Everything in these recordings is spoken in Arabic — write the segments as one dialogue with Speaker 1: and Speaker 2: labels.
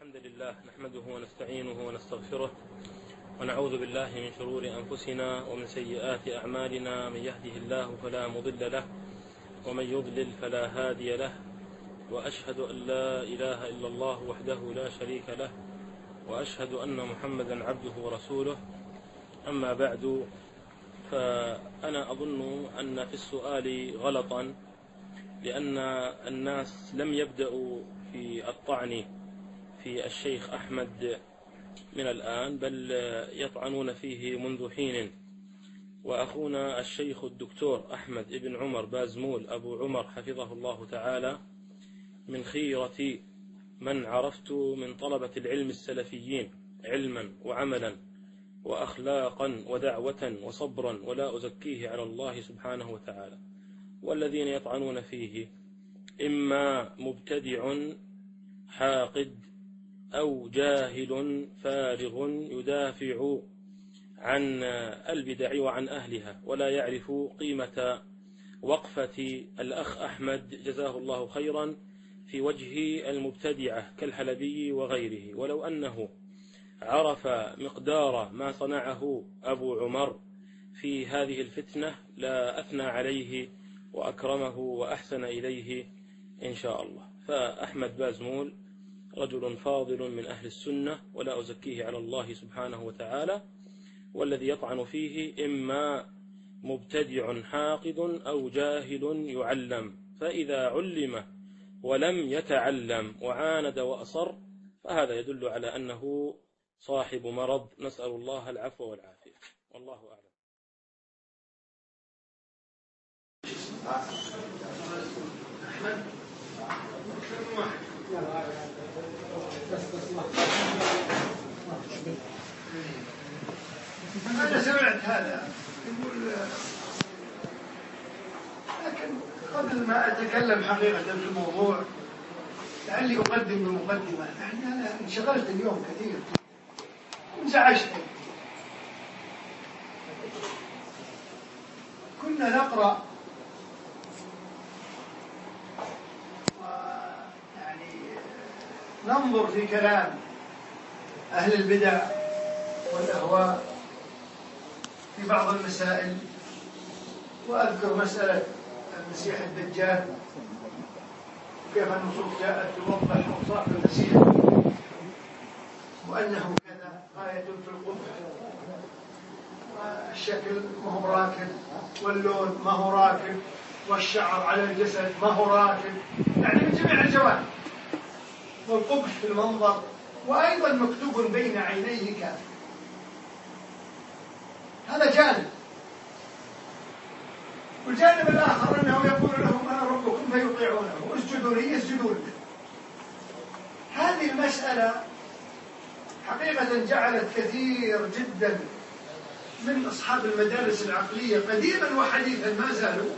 Speaker 1: الحمد لله نحمده ونستعينه ونستغفره ونعوذ بالله من شرور أنفسنا ومن سيئات أعمالنا من يهده الله فلا مضل له ومن يضلل فلا هادي له وأشهد أن لا إله إلا الله وحده لا شريك له وأشهد أن محمدا عبده ورسوله. أما بعد فأنا أظن أن في السؤال غلطا لأن الناس لم يبدأوا في الطعن. في الشيخ أحمد من الآن بل يطعنون فيه منذ حين. وأخونا الشيخ الدكتور أحمد بن عمر بازمول أبو عمر حفظه الله تعالى من خيرة من عرفت من طلبة العلم السلفيين علما وعملا وأخلاقا ودعوة وصبرا ولا أزكيه على الله سبحانه وتعالى. والذين يطعنون فيه إما مبتدع حاقد أو جاهل فارغ يدافع عن البدع وعن أهلها ولا يعرف قيمة وقفة الأخ أحمد. جزاه الله خيرا في وجه المبتدعة كالحلبي وغيره. ولو أنه عرف مقدار ما صنعه أبو عمر في هذه الفتنة لا أثنى عليه وأكرمه وأحسن إليه إن شاء الله. فأحمد بازمول رجل فاضل من أهل السنة ولا أزكيه على الله سبحانه وتعالى والذي يطعن فيه إما مبتدع حاقد أو جاهل يعلم. فإذا علم ولم يتعلم وعاند وأصر فهذا يدل على أنه صاحب مرض. نسأل الله العفو والعافية. والله أعلم.
Speaker 2: أنا سمعت هذا. يقول لكن قبل ما أتكلم حقيقة في الموضوع لعلي أقدم بمقدمة. يعني أنا انشغلت اليوم كثير. انزعجت كنا نقرأ يعني ننظر في كلام أهل البدع والأهواء في بعض المسائل وأذكر مسألة المسيح الدجال كيف النصوص جاءت توضح أوصاف المسيح وأنه كذا غاية في القبح والشكل ما هو راكب واللون ما هو راكب والشعر على الجسد ما هو راكب يعني من جميع الجوانب. والقبح في المنظر وأيضا مكتوب بين عينيه كافر هذا جانب. والجانب الآخر أنه يقول لهم أنا ربكم فيطيعونه. اسجدوا لي يسجدون. له هذه المسألة حقيقة جعلت كثير جدا من أصحاب المدارس العقلية قديما وحديثا ما زالوا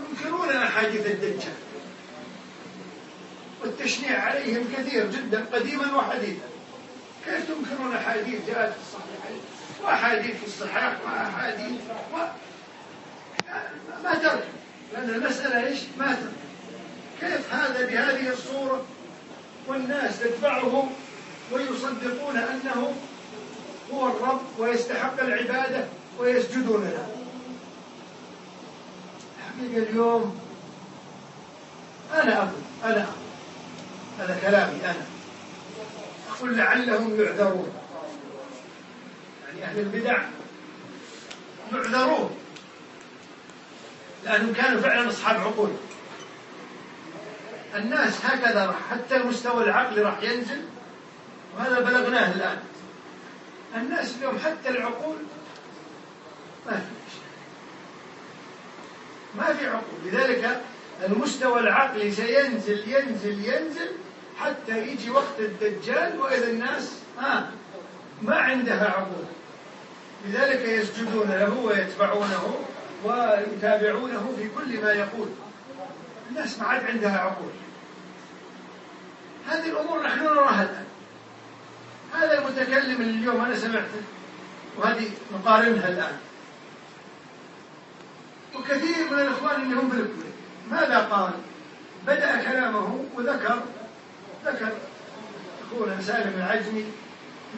Speaker 2: ينكرون أحاديث الدجال. والتشنيع عليهم كثير جدا قديما وحديثا. كيف تنكرون أحاديث جاءت في الصحيحين؟ وأحاديث في الصحاح وأحاديث و... ما ترك لأن المسألة إيش؟ ما ترك. كيف هذا بهذه الصورة؟ والناس تتبعه ويصدقون أنه هو الرب ويستحق العبادة ويسجدون له. حقيقة اليوم أنا أقول أنا أقول. هذا كلامي أنا. أقول لعلهم يعذرون. يعني أهل البدع يعذرون. لأنهم كانوا فعلا أصحاب عقول. الناس هكذا راح حتى المستوى العقلي راح ينزل وهذا بلغناه الآن. الناس اليوم حتى العقول ما في ما في عقول. لذلك المستوى العقلي سينزل ينزل ينزل حتى يجي وقت الدجال وإذا الناس آه ما عندها عقول. لذلك يسجدون له ويتبعونه ويتابعونه في كل ما يقول. الناس ما عاد عندها عقول. هذه الأمور نحن نراها الآن. هذا المتكلم اللي اليوم أنا سمعته وهذه نقارنها الآن. وكثير من الإخوان اللي هم في الكويت ماذا قال؟ بدأ كلامه وذكر ذكر أخونا سالم العجمي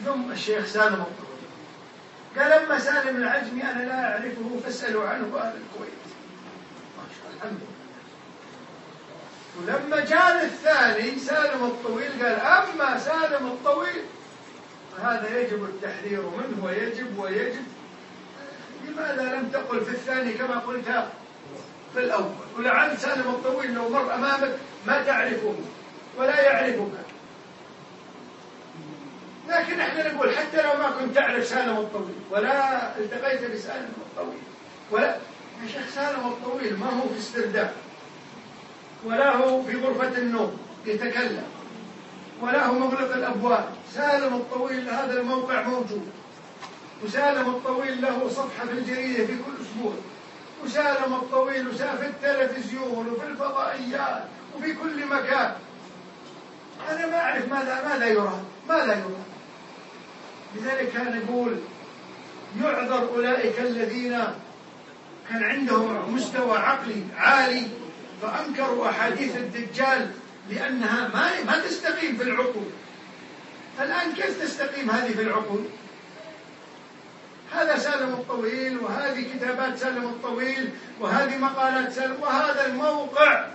Speaker 2: ثم الشيخ سالم الطويل. قال أما سالم العجمي أنا لا أعرفه فاسألوا عنه أهل الكويت. ما شاء الله الحمد لله. ولما جاء الثاني سالم الطويل قال أما سالم الطويل فهذا يجب التحذير منه ويجب ويجب. لماذا لم تقل في الثاني كما قلت في الأول؟ ولعل سالم الطويل لو مر أمامك ما تعرفه. ولا يعرفك. لكن إحنا نقول حتى لو ما كنت تعرف سالم الطويل ولا التقيت بسالم الطويل ولا يا شيخ سالم الطويل ما هو في استرداد ولا هو في غرفة النوم يتكلم ولا هو مغلق الأبواب. سالم الطويل هذا الموقع موجود. وسالم الطويل له صفحة في الجريدة في كل أسبوع. وسالم الطويل وسافر التلفزيون وفي الفضائيات وفي كل مكان. أنا ما أعرف ماذا ماذا يرى ماذا يرى. لذلك كان يقول يعذر أولئك الذين كان عندهم مستوى عقلي عالي فأنكروا أحاديث الدجال لأنها ما ما تستقيم في العقول. الآن كيف تستقيم هذه في العقول؟ هذا سالم الطويل وهذه كتابات سالم الطويل وهذه مقالات سالم وهذا الموقع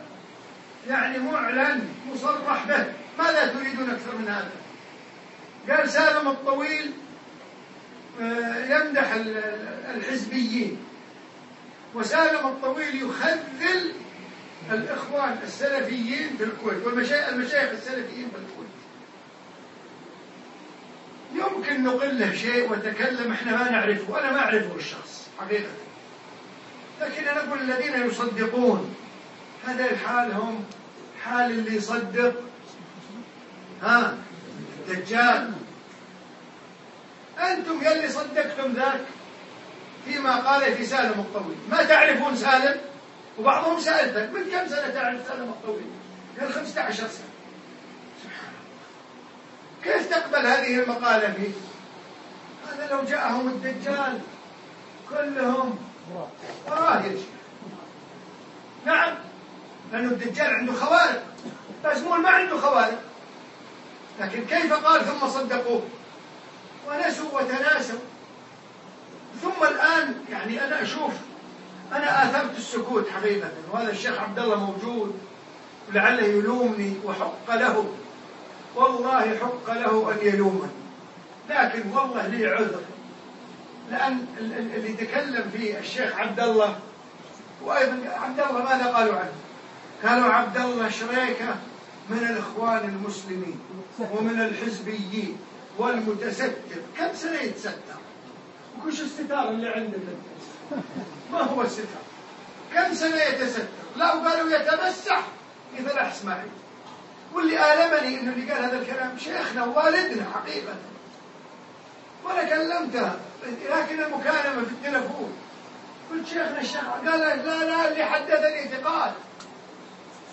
Speaker 2: يعني معلن مصرح به. ماذا تريدون أكثر من هذا؟ قال سالم الطويل آه، يمدح الحزبيين. وسالم الطويل يخذل الإخوان السلفيين في الكويت والمشايخ السلفيين في الكويت يمكن نقل له شيء وتكلم إحنا ما نعرفه. أنا ما أعرفه الشخص حقيقة. لكن أنا أقول الذين يصدقون هذا الحال هم حال اللي يصدق ها دجال. أنتم يلي صدقتم ذاك؟ فيما قال في سالم الطويل. ما تعرفون سالم؟ وبعضهم سألتك من كم سنة تعرف سالم الطويل؟ قال 15 سنة. كيف تقبل هذه المقالة فيه هذا لو جاءهم الدجال كلهم وراه نعم لأن الدجال عنده خوارق. بازمول ما عنده خوارق. لكن كيف قال ثم صدقوه؟ ونسوا وتناسوا. ثم الآن يعني أنا أشوف أنا آثرت السكوت حقيقة. وهذا الشيخ عبد الله موجود ولعله يلومني وحق له. والله حق له أن يلومني. لكن والله لي عذر. لأن اللي تكلم فيه الشيخ عبد الله وأيضا عبد الله ماذا قالوا عنه؟ قالوا عبد الله شريكة من الإخوان المسلمين. ومن الحزبيين والمتستر. كم سنة يتستر؟ وكش الستار اللي عندك ما هو الستار؟ كم سنة يتستر؟ لا وقالوا يتمسح مثل إسماعيل واللي آلمني إنه اللي قال هذا الكلام شيخنا ووالدنا حقيقة. وأنا كلمته لكن المكالمة في التلفون. قلت شيخنا الشيخ قال لا لا اللي حدثني ثقات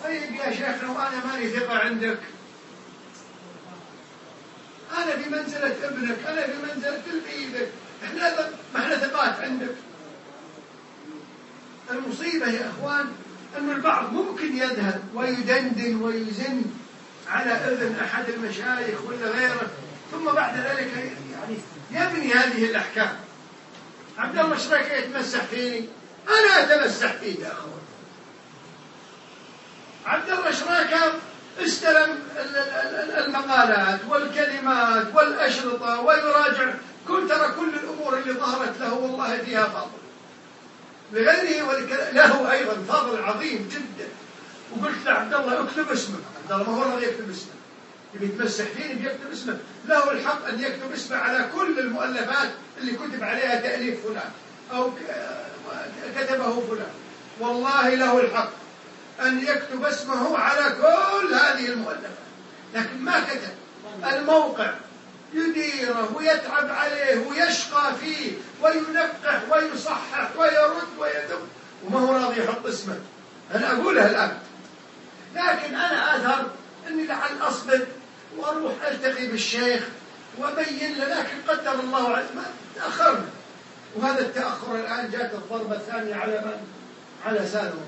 Speaker 2: طيب يا شيخنا وأنا ماني ثقة عندك. أنا في منزلة ابنك أنا في منزلة تلميذك إحنا ما إحنا ثقات عندك. المصيبة يا إخوان أن البعض ممكن يذهب ويدندن ويزن على أذن أحد المشايخ ولا غيره ثم بعد ذلك يعني يبني هذه الأحكام. عبد الله شريك يتمسح فيني أنا أتمسح فيه يا أخوان. عبد الله شريكة استلم المقالات والكلمات والأشرطة ويراجع كل ترى كل الأمور اللي ظهرت له والله فيها فضل. لغيره له أيضا فضل عظيم جدا. وقلت لعبد الله اكتب اسمك عبد الله ما هو راضي يكتب اسمه. يبي يتمسح فيني بيكتب اسمه. له الحق أن يكتب اسمه على كل المؤلفات اللي كتب عليها تأليف فلان أو كتبه فلان. والله له الحق. أن يكتب اسمه على كل هذه المؤلفات لكن ما كتب. الموقع يديره ويتعب عليه ويشقى فيه وينقح ويصحح ويرد ويدب وما هو راضي يحط اسمه. أنا أقولها الآن. لكن أنا أذهب أني لعل أصبر وأروح ألتقي بالشيخ وأبين له لكن قدر الله عز تأخرنا. وهذا التأخر الآن جاءت الضربة الثانية على من؟ على سالم.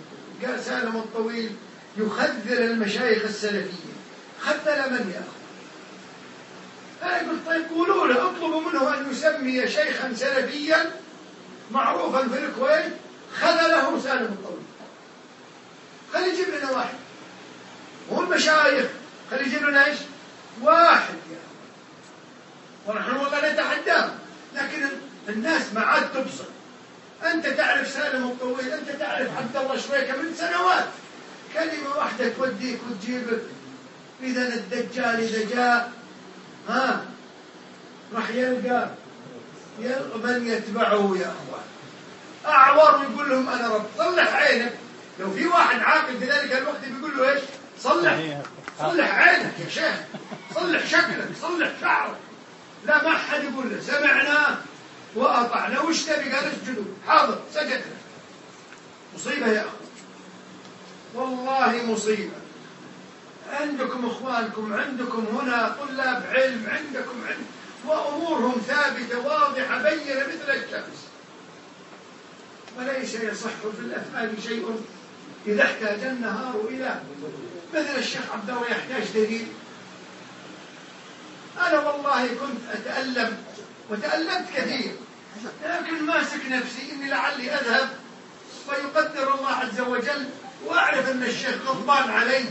Speaker 2: قال سالم الطويل يخذل المشايخ السلفيين خذل من يا أخو قلت طيب قولوا له اطلبوا منه أن يسمي شيخا سلفيا معروفا في الكويت خذله سالم الطويل. خلي يجيب لنا واحد. مو المشايخ خلي يجيب لنا إيش؟ واحد يا ونحن والله نتحداه لكن الناس ما عاد تبصر. أنت تعرف سالم الطويل أنت تعرف عبد الله شويكه من سنوات. كلمة واحدة توديك وتجيبك إذا الدجال إذا جاء ها؟ راح يلقى يلقى من يتبعه يا أخوان. أعور ويقول لهم أنا رب صلح عينك. لو في واحد عاقل في ذلك الوقت بيقول له إيش؟ صلح. صلح عينك يا شيخ. صلح شكلك صلح شعرك. لا ما حد يقول له سمعنا؟ وأطعنا وش تبي قال اسجدوا. حاضر سجدنا مصيبة يا اخوان والله مصيبة. عندكم إخوانكم عندكم هنا طلاب علم عندكم علم وأمورهم ثابتة واضحة بينة مثل الشمس. وليس يصح في الافعال شيء إذا احتاج النهار إلى مثل الشيخ عبد الله يحتاج دليل. أنا والله كنت أتألم وتألمت كثير. لكن ماسك نفسي إني لعلي أذهب فيقدر الله عز وجل وأعرف أن الشيخ غضبان علي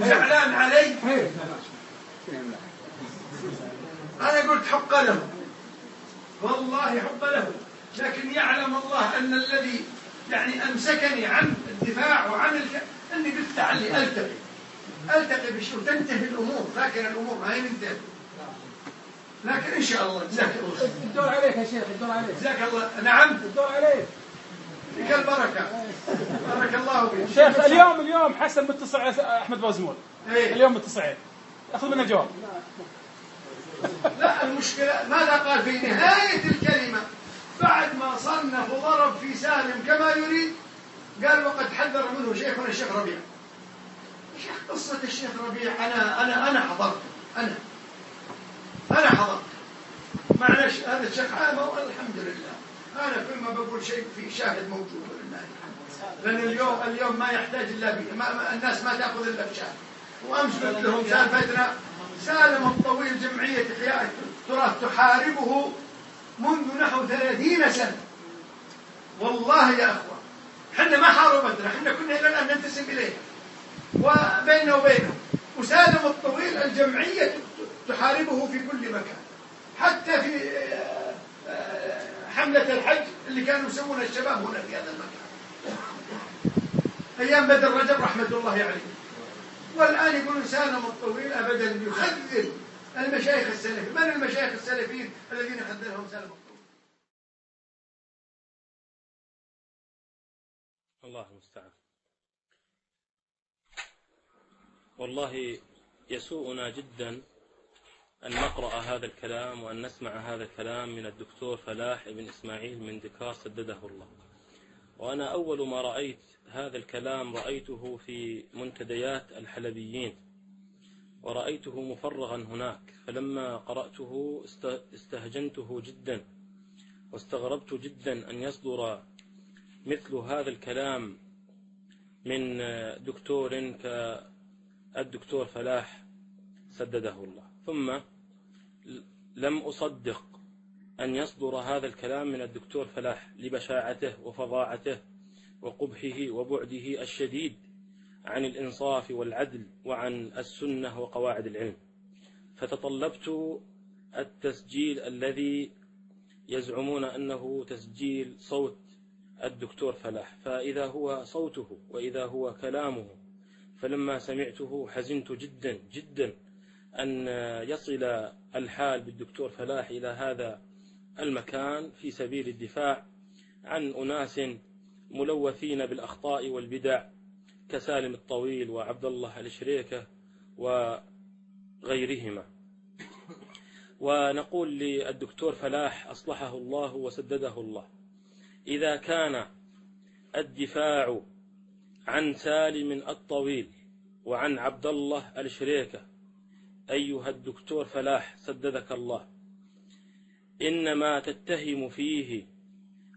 Speaker 2: زعلان علي. أنا قلت حق له. والله حق له. لكن يعلم الله أن الذي يعني أمسكني عن الدفاع وعن الك... أني قلت تعالي ألتقي. ألتقي بشو تنتهي الأمور. لكن الأمور ما هي منتهية لكن إن شاء الله. جزاك الله
Speaker 3: الدور عليك يا شيخ الدور عليك.
Speaker 2: جزاك الله. نعم.
Speaker 3: الدور عليك.
Speaker 2: لك البركة. بارك الله فيك.
Speaker 3: شيخ اليوم اليوم حسن متصل أحمد بازمول.
Speaker 2: إيه.
Speaker 3: اليوم متصلين أخذ منه جواب.
Speaker 2: لا المشكلة ماذا قال في نهاية الكلمة؟ بعد ما صنف وضرب في سالم كما يريد قال وقد حذر منه شيخنا الشيخ ربيع. شيخ قصة الشيخ ربيع أنا أنا أنا حضرت أنا. أنا حضرت معلش هذا الشيخ عامة والحمد لله. أنا كل ما بقول شيء في شاهد موجود ولله الحمد. لأن اليوم اليوم ما يحتاج إلا بي ما الناس ما تأخذ إلا بشاهد. وأمس قلت لهم سالفتنا سالم الطويل جمعية إحياء التراث تحاربه منذ نحو ثلاثين سنة. والله يا أخوة حنا ما حاربتنا حنا كنا إلى الآن ننتسب إليها وبيننا وبينه وسالم الطويل الجمعية تحاربه في كل مكان. حتى في آه، آه، حملة الحج اللي كانوا يسوونها الشباب هنا في هذا المكان. أيام بدر رجب رحمة الله عليه. والآن يقولون سالم الطويل أبدا يخذل المشايخ السلفيين. من المشايخ السلفيين الذين خذلهم الطويل
Speaker 1: الله المستعان. والله يسوءنا جدا أن نقرأ هذا الكلام وأن نسمع هذا الكلام من الدكتور فلاح بن إسماعيل من دكار سدده الله. وأنا أول ما رأيت هذا الكلام رأيته في منتديات الحلبيين ورأيته مفرغا هناك. فلما قرأته استهجنته جدا واستغربت جدا أن يصدر مثل هذا الكلام من دكتور كالدكتور فلاح سدده الله. ثم لم أصدق أن يصدر هذا الكلام من الدكتور فلاح لبشاعته وفظاعته وقبحه وبعده الشديد عن الإنصاف والعدل وعن السنة وقواعد العلم. فتطلبت التسجيل الذي يزعمون أنه تسجيل صوت الدكتور فلاح. فإذا هو صوته وإذا هو كلامه فلما سمعته حزنت جدا جدا. أن يصل الحال بالدكتور فلاح إلى هذا المكان في سبيل الدفاع عن أناس ملوثين بالأخطاء والبدع كسالم الطويل وعبد الله الشريكة وغيرهما. ونقول للدكتور فلاح أصلحه الله وسدده الله إذا كان الدفاع عن سالم الطويل وعن عبد الله الشريكة أيها الدكتور فلاح سددك الله. إنما تتهم فيه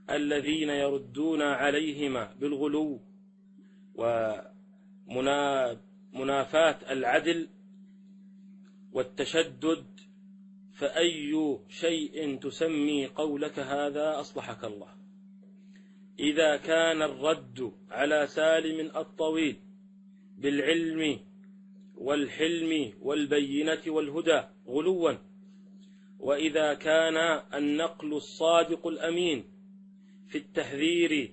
Speaker 1: الذين يردون عليهما بالغلو ومنافاة العدل والتشدد فأي شيء تسمي قولك هذا أصلحك الله. إذا كان الرد على سالم الطويل بالعلم والحلم والبينة والهدى غلوا. وإذا كان النقل الصادق الأمين في التحذير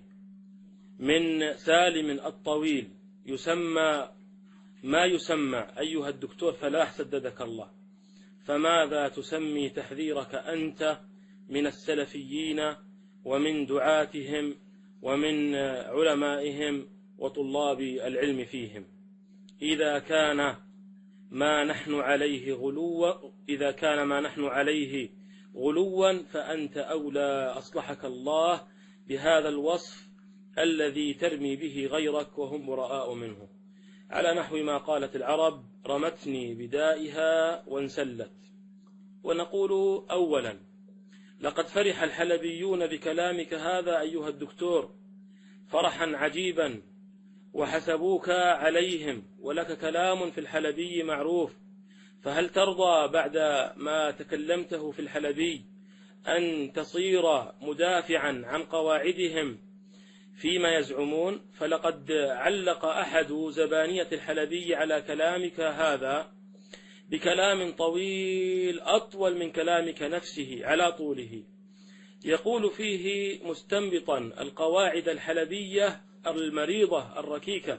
Speaker 1: من سالم الطويل يسمى ما يسمى أيها الدكتور فلاح سددك الله فماذا تسمي تحذيرك أنت من السلفيين ومن دعاتهم ومن علمائهم وطلاب العلم فيهم؟ إذا كان ما نحن عليه غلوا إذا كان ما نحن عليه غلوا فأنت أولى. أصلحك الله بهذا الوصف الذي ترمي به غيرك وهم براء منه. على نحو ما قالت العرب رمتني بدائها وانسلت. ونقول أولا لقد فرح الحلبيون بكلامك هذا أيها الدكتور. فرحا عجيبا وحسبوك عليهم ولك كلام في الحلبي معروف. فهل ترضى بعد ما تكلمته في الحلبي أن تصير مدافعا عن قواعدهم فيما يزعمون؟ فلقد علق أحد زبانية الحلبي على كلامك هذا بكلام طويل أطول من كلامك نفسه على طوله. يقول فيه مستنبطا القواعد الحلبية المريضة الركيكة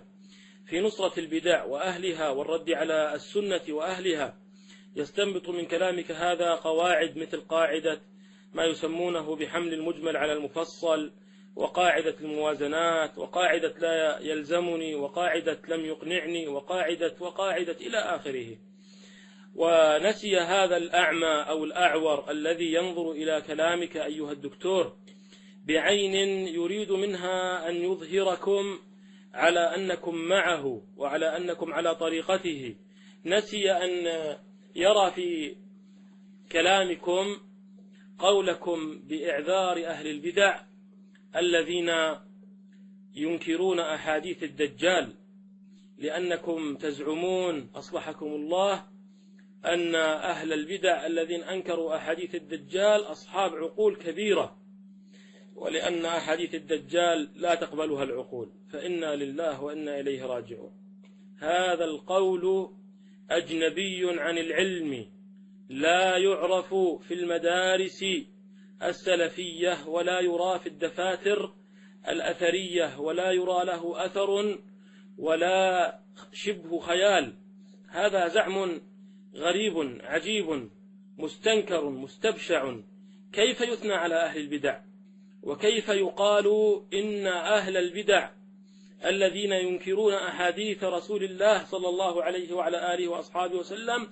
Speaker 1: في نصرة البدع وأهلها والرد على السنة وأهلها. يستنبط من كلامك هذا قواعد مثل قاعدة ما يسمونه بحمل المجمل على المفصل وقاعدة الموازنات وقاعدة لا يلزمني وقاعدة لم يقنعني وقاعدة وقاعدة إلى آخره. ونسي هذا الأعمى أو الأعور الذي ينظر إلى كلامك أيها الدكتور بعين يريد منها أن يظهركم على أنكم معه وعلى أنكم على طريقته. نسي أن يرى في كلامكم قولكم بإعذار أهل البدع الذين ينكرون أحاديث الدجال لأنكم تزعمون أصلحكم الله أن أهل البدع الذين أنكروا أحاديث الدجال أصحاب عقول كبيرة. ولأن أحاديث الدجال لا تقبلها العقول فإنا لله وإنا إليه راجعون. هذا القول أجنبي عن العلم لا يعرف في المدارس السلفية ولا يرى في الدفاتر الأثرية ولا يرى له أثر ولا شبه خيال. هذا زعم غريب عجيب مستنكر مستبشع. كيف يثنى على أهل البدع؟ وكيف يقال إن أهل البدع الذين ينكرون أحاديث رسول الله صلى الله عليه وعلى آله وأصحابه وسلم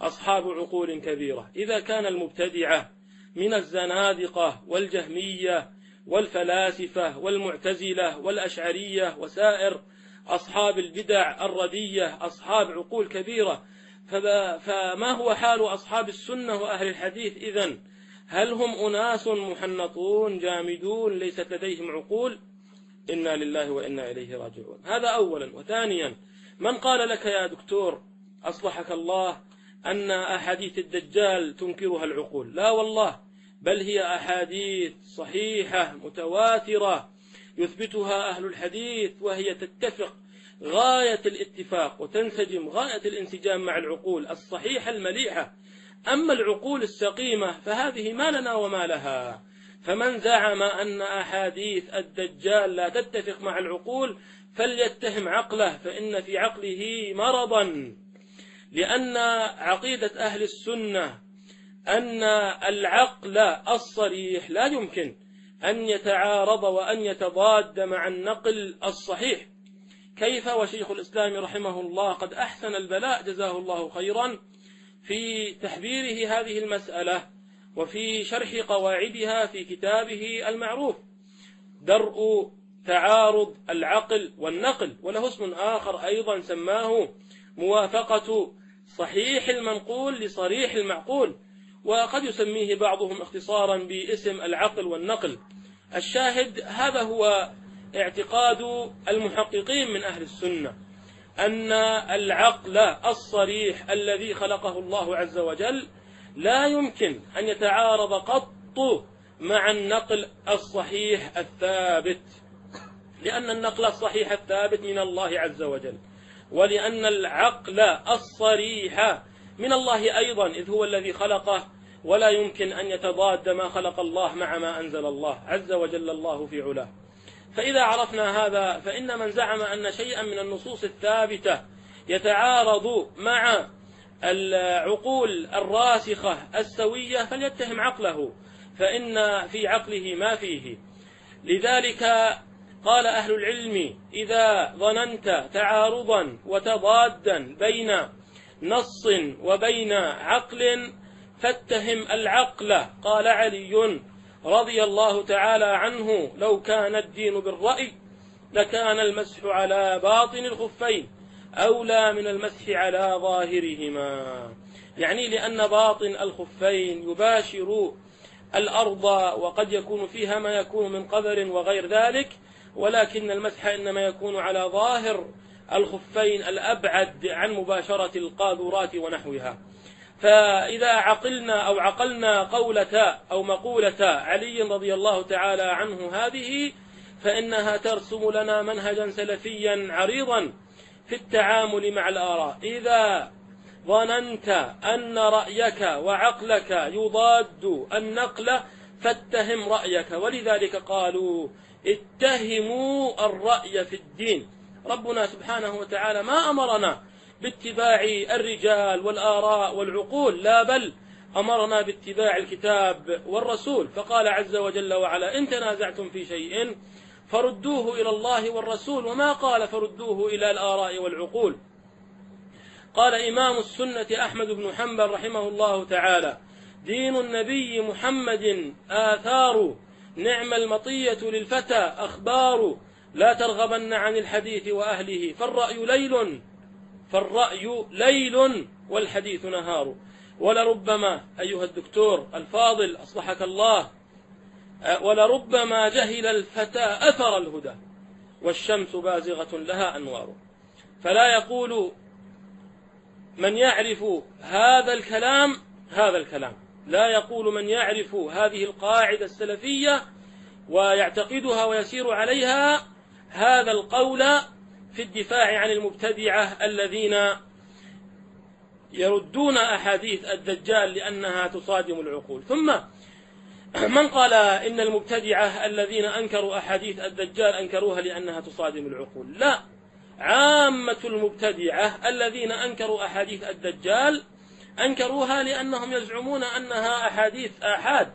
Speaker 1: أصحاب عقول كبيرة. إذا كان المبتدعة من الزنادقة والجهمية والفلاسفة والمعتزلة والأشعرية وسائر أصحاب البدع الردية أصحاب عقول كبيرة فما هو حال أصحاب السنة وأهل الحديث إذن؟ هل هم أناس محنطون جامدون ليست لديهم عقول؟ إنا لله وإنا إليه راجعون. هذا أولا. وثانيا من قال لك يا دكتور أصلحك الله أن أحاديث الدجال تنكرها العقول؟ لا والله بل هي أحاديث صحيحة متواترة يثبتها أهل الحديث وهي تتفق غاية الاتفاق وتنسجم غاية الانسجام مع العقول الصحيحة المليحة. أما العقول السقيمة فهذه ما لنا وما لها. فمن زعم أن أحاديث الدجال لا تتفق مع العقول فليتهم عقله فإن في عقله مرضا. لأن عقيدة أهل السنة أن العقل الصريح لا يمكن أن يتعارض وأن يتضاد مع النقل الصحيح. كيف؟ وشيخ الإسلام رحمه الله قد أحسن البلاء جزاه الله خيرا. في تحبيره هذه المسألة وفي شرح قواعدها في كتابه المعروف. درء تعارض العقل والنقل. وله اسم آخر أيضا سماه موافقة صحيح المنقول لصريح المعقول. وقد يسميه بعضهم اختصارا باسم العقل والنقل. الشاهد هذا هو اعتقاد المحققين من أهل السنة. أن العقل الصريح الذي خلقه الله عز وجل لا يمكن أن يتعارض قط مع النقل الصحيح الثابت. لأن النقل الصحيح الثابت من الله عز وجل. ولأن العقل الصريح من الله أيضا إذ هو الذي خلقه. ولا يمكن أن يتضاد ما خلق الله مع ما أنزل الله عز وجل الله في علاه. فإذا عرفنا هذا فإن من زعم أن شيئا من النصوص الثابتة يتعارض مع العقول الراسخة السوية فليتهم عقله فإن في عقله ما فيه. لذلك قال أهل العلم إذا ظننت تعارضا وتضادا بين نص وبين عقل فاتهم العقل. قال علي رضي الله تعالى عنه لو كان الدين بالرأي لكان المسح على باطن الخفين أولى من المسح على ظاهرهما. يعني لأن باطن الخفين يباشر الأرض وقد يكون فيها ما يكون من قذر وغير ذلك ولكن المسح إنما يكون على ظاهر الخفين الأبعد عن مباشرة القاذورات ونحوها. فإذا عقلنا أو عقلنا قولة أو مقولة علي رضي الله تعالى عنه هذه فإنها ترسم لنا منهجا سلفيا عريضا في التعامل مع الآراء. إذا ظننت أن رأيك وعقلك يضاد النقل فاتهم رأيك. ولذلك قالوا اتهموا الرأي في الدين. ربنا سبحانه وتعالى ما أمرنا باتباع الرجال والآراء والعقول لا بل أمرنا باتباع الكتاب والرسول. فقال عز وجل وعلا إن تنازعتم في شيء فردوه إلى الله والرسول وما قال فردوه إلى الآراء والعقول. قال إمام السنة أحمد بن حنبل رحمه الله تعالى دين النبي محمد آثار نعم المطية للفتى أخبار لا ترغبن عن الحديث وأهله فالرأي ليل فالرأي ليل والحديث نهار. ولربما أيها الدكتور الفاضل أصلحك الله ولربما جهل الفتى أثر الهدى والشمس بازغة لها أنوار. فلا يقول من يعرف هذا الكلام هذا الكلام. لا يقول من يعرف هذه القاعدة السلفية ويعتقدها ويسير عليها هذا القول في الدفاع عن المبتدعة الذين يردون أحاديث الدجال لأنها تصادم العقول. ثم من قال إن المبتدعة الذين أنكروا أحاديث الدجال أنكروها لأنها تصادم العقول. لا. عامة المبتدعة الذين أنكروا أحاديث الدجال أنكروها لأنهم يزعمون أنها أحاديث آحاد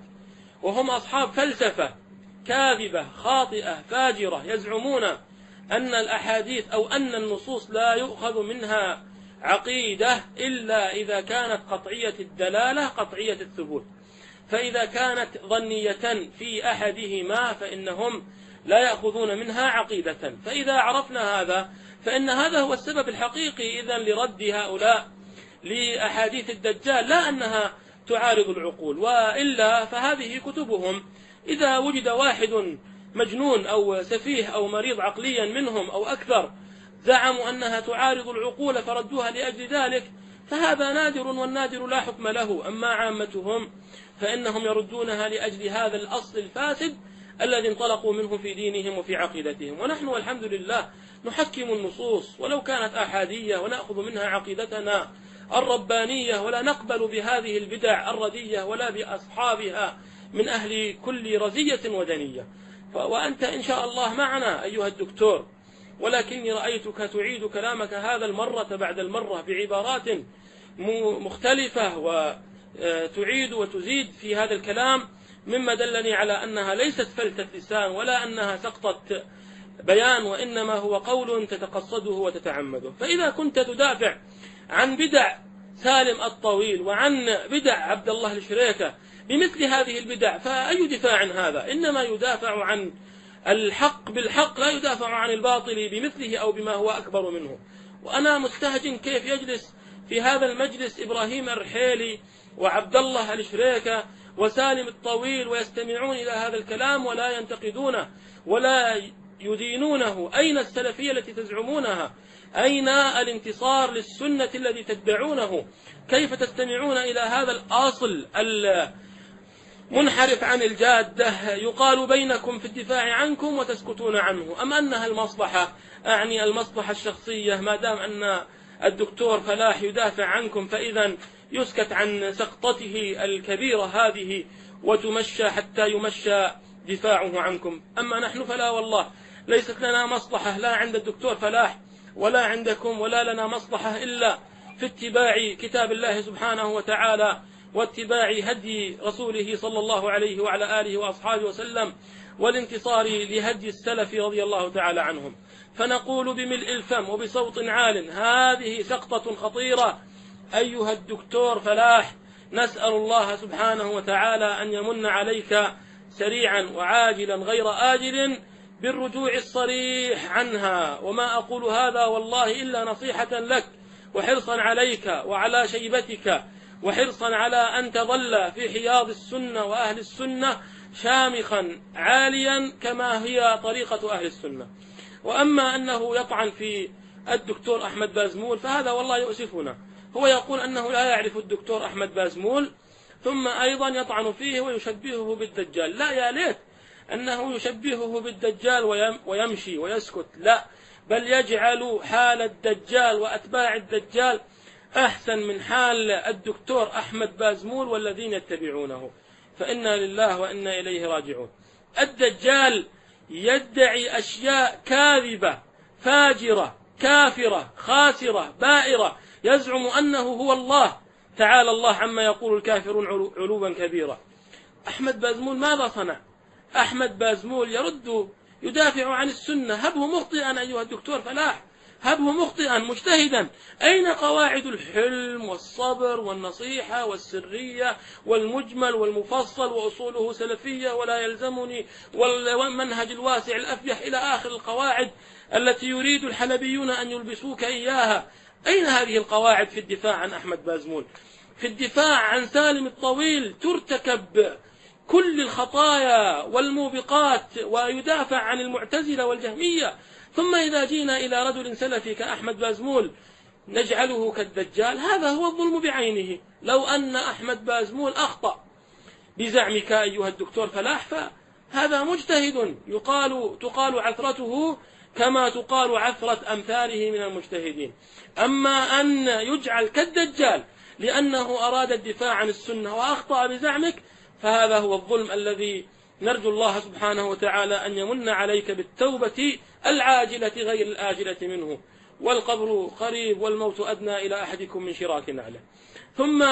Speaker 1: وهم أصحاب فلسفة كاذبة خاطئة فاجرة يزعمون أن الأحاديث أو أن النصوص لا يؤخذ منها عقيدة إلا إذا كانت قطعية الدلالة قطعية الثبوت. فإذا كانت ظنية في أحدهما فإنهم لا يأخذون منها عقيدة. فإذا عرفنا هذا فإن هذا هو السبب الحقيقي إذا لرد هؤلاء لأحاديث الدجال لا أنها تعارض العقول. وإلا فهذه كتبهم إذا وجد واحد مجنون أو سفيه أو مريض عقليا منهم أو أكثر زعموا أنها تعارض العقول فردوها لأجل ذلك فهذا نادر والنادر لا حكم له. أما عامتهم فإنهم يردونها لأجل هذا الأصل الفاسد الذي انطلقوا منه في دينهم وفي عقيدتهم. ونحن والحمد لله نحكم النصوص ولو كانت أحادية ونأخذ منها عقيدتنا الربانية ولا نقبل بهذه البدع الردية ولا بأصحابها من أهل كل رزية ودنية. وأنت إن شاء الله معنا أيها الدكتور. ولكني رأيتك تعيد كلامك هذا المرة بعد المرة بعبارات مختلفة وتعيد وتزيد في هذا الكلام مما دلني على أنها ليست فلتة لسان ولا أنها سقطة بيان وإنما هو قول تتقصده وتتعمده. فإذا كنت تدافع عن بدع سالم الطويل وعن بدع عبد الله الشريكة بمثل هذه البدع فأي دفاع هذا؟ إنما يدافع عن الحق بالحق لا يدافع عن الباطل بمثله أو بما هو أكبر منه. وأنا مستهج كيف يجلس في هذا المجلس إبراهيم الرحيلي وعبد الله الشريكة وسالم الطويل ويستمعون إلى هذا الكلام ولا ينتقدونه ولا يدينونه؟ أين السلفية التي تزعمونها؟ أين الانتصار للسنة الذي تدعونه كيف تستمعون إلى هذا الأصل المنحرف عن الجادة يقال بينكم في الدفاع عنكم وتسكتون عنه. أم أنها المصلحة؟ أعني المصلحة الشخصية ما دام أن الدكتور فلاح يدافع عنكم فإذا يسكت عن سقطته الكبيرة هذه وتمشى حتى يمشى دفاعه عنكم. أما نحن فلا والله ليست لنا مصلحة لا عند الدكتور فلاح ولا عندكم ولا لنا مصلحة إلا في اتباع كتاب الله سبحانه وتعالى واتباع هدي رسوله صلى الله عليه وعلى آله وأصحابه وسلم والانتصار لهدي السلف رضي الله تعالى عنهم. فنقول بملء الفم وبصوت عال هذه سقطة خطيرة. أيها الدكتور فلاح نسأل الله سبحانه وتعالى أن يمن عليك سريعا وعاجلا غير آجل بالرجوع الصريح عنها. وما أقول هذا والله إلا نصيحة لك وحرصا عليك وعلى شيبتك. وحرصا على أن تظل في حياض السنة وأهل السنة شامخا عاليا كما هي طريقة أهل السنة. وأما أنه يطعن في الدكتور أحمد بازمول فهذا والله يؤسفنا. هو يقول أنه لا يعرف الدكتور أحمد بازمول ثم أيضا يطعن فيه ويشبهه بالدجال. لا يا ليت أنه يشبهه بالدجال ويمشي ويسكت. لا بل يجعل حال الدجال وأتباع الدجال أحسن من حال الدكتور أحمد بازمول والذين يتبعونه. فإنا لله وإنا إليه راجعون. الدجال يدعي أشياء كاذبة فاجرة كافرة خاسرة بائرة. يزعم أنه هو الله. تعالى الله عما يقول الكافرون علوا كبيرا. أحمد بازمول ماذا صنع؟ أحمد بازمول يرد يدافع عن السنة. هبه مخطئا أيها الدكتور فلاح. هبه مخطئا مجتهدا. أين قواعد الحلم والصبر والنصيحة والسرية والمجمل والمفصل وأصوله سلفية ولا يلزمني والمنهج الواسع الأفيح إلى آخر القواعد التي يريد الحلبيون أن يلبسوك إياها؟ أين هذه القواعد في الدفاع عن أحمد بازمول في الدفاع عن سالم الطويل ترتكب كل الخطايا والموبقات ويدافع عن المعتزلة والجهمية. ثم إذا جينا إلى رجل سلفي كأحمد بازمول نجعله كالدجال هذا هو الظلم بعينه. لو أن أحمد بازمول أخطأ بزعمك أيها الدكتور فلاح فهذا مجتهد يقال تقال عثرته كما تقال عثرة أمثاله من المجتهدين. أما أن يجعل كالدجال لأنه أراد الدفاع عن السنة وأخطأ بزعمك فهذا هو الظلم الذي نرجو الله سبحانه وتعالى أن يمن عليك بالتوبة العاجلة غير الآجلة منه والقبر قريب والموت أدنى إلى أحدكم من شراك نعله. ثم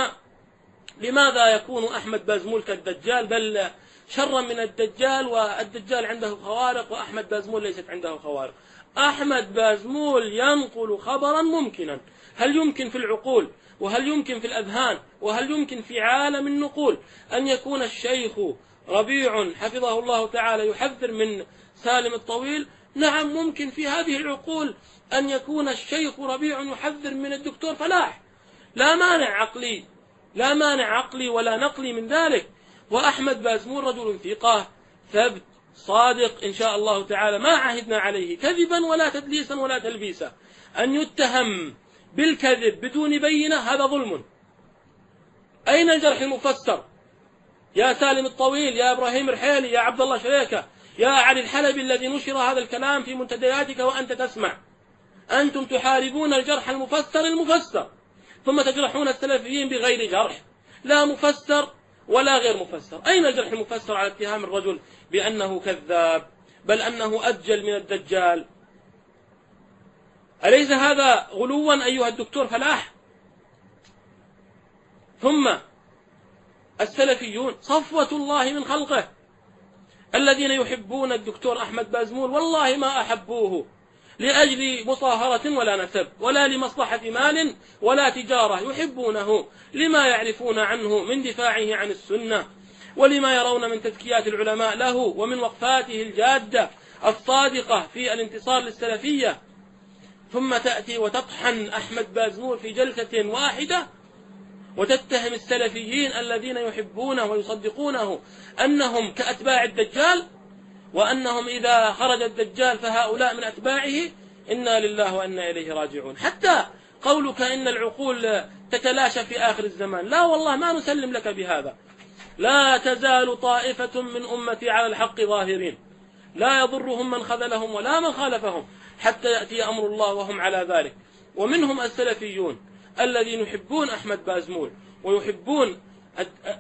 Speaker 1: لماذا يكون أحمد بازمول كالدجال بل شرا من الدجال والدجال عنده خوارق وأحمد بازمول ليست عنده خوارق. أحمد بازمول ينقل خبرا ممكنا. هل يمكن في العقول وهل يمكن في الأذهان وهل يمكن في عالم النقول أن يكون الشيخ ربيع حفظه الله تعالى يحذر من سالم الطويل. نعم ممكن في هذه العقول أن يكون الشيخ ربيع يحذر من الدكتور فلاح. لا مانع عقلي لا مانع عقلي ولا نقلي من ذلك. وأحمد بازمور رجل ثقة ثبت صادق. إن شاء الله تعالى ما عهدنا عليه كذبا ولا تدليسا ولا تلبيسا. أن يتهم بالكذب بدون بينة هذا ظلم. أين الجرح المفسر؟ يا سالم الطويل يا إبراهيم الحيلي يا عبد الله شريكة يا علي الحلبي الذي نشر هذا الكلام في منتدياتك وأنت تسمع. أنتم تحاربون الجرح المفسر المفسر ثم تجرحون السلفيين بغير جرح. لا مفسر ولا غير مفسر. أين الجرح المفسر على اتهام الرجل بأنه كذاب بل أنه أدجل من الدجال؟ أليس هذا غلوا أيها الدكتور فلاح؟ ثم السلفيون صفوة الله من خلقه. الذين يحبون الدكتور أحمد بازمول والله ما أحبوه لأجل مصاهرة ولا نسب ولا لمصلحة مال ولا تجارة يحبونه لما يعرفون عنه من دفاعه عن السنة ولما يرون من تزكيات العلماء له ومن وقفاته الجادة الصادقة في الانتصار للسلفية. ثم تأتي وتطحن أحمد بازمول في جلسة واحدة وتتهم السلفيين الذين يحبونه ويصدقونه أنهم كأتباع الدجال وأنهم إذا خرج الدجال فهؤلاء من أتباعه إنا لله وإنا إليه راجعون. حتى قولك إن العقول تتلاشى في آخر الزمان. لا والله ما نسلم لك بهذا. لا تزال طائفة من أمتي على الحق ظاهرين. لا يضرهم من خذلهم ولا من خالفهم حتى يأتي أمر الله وهم على ذلك. ومنهم السلفيون. الذين يحبون أحمد بازمول ويحبون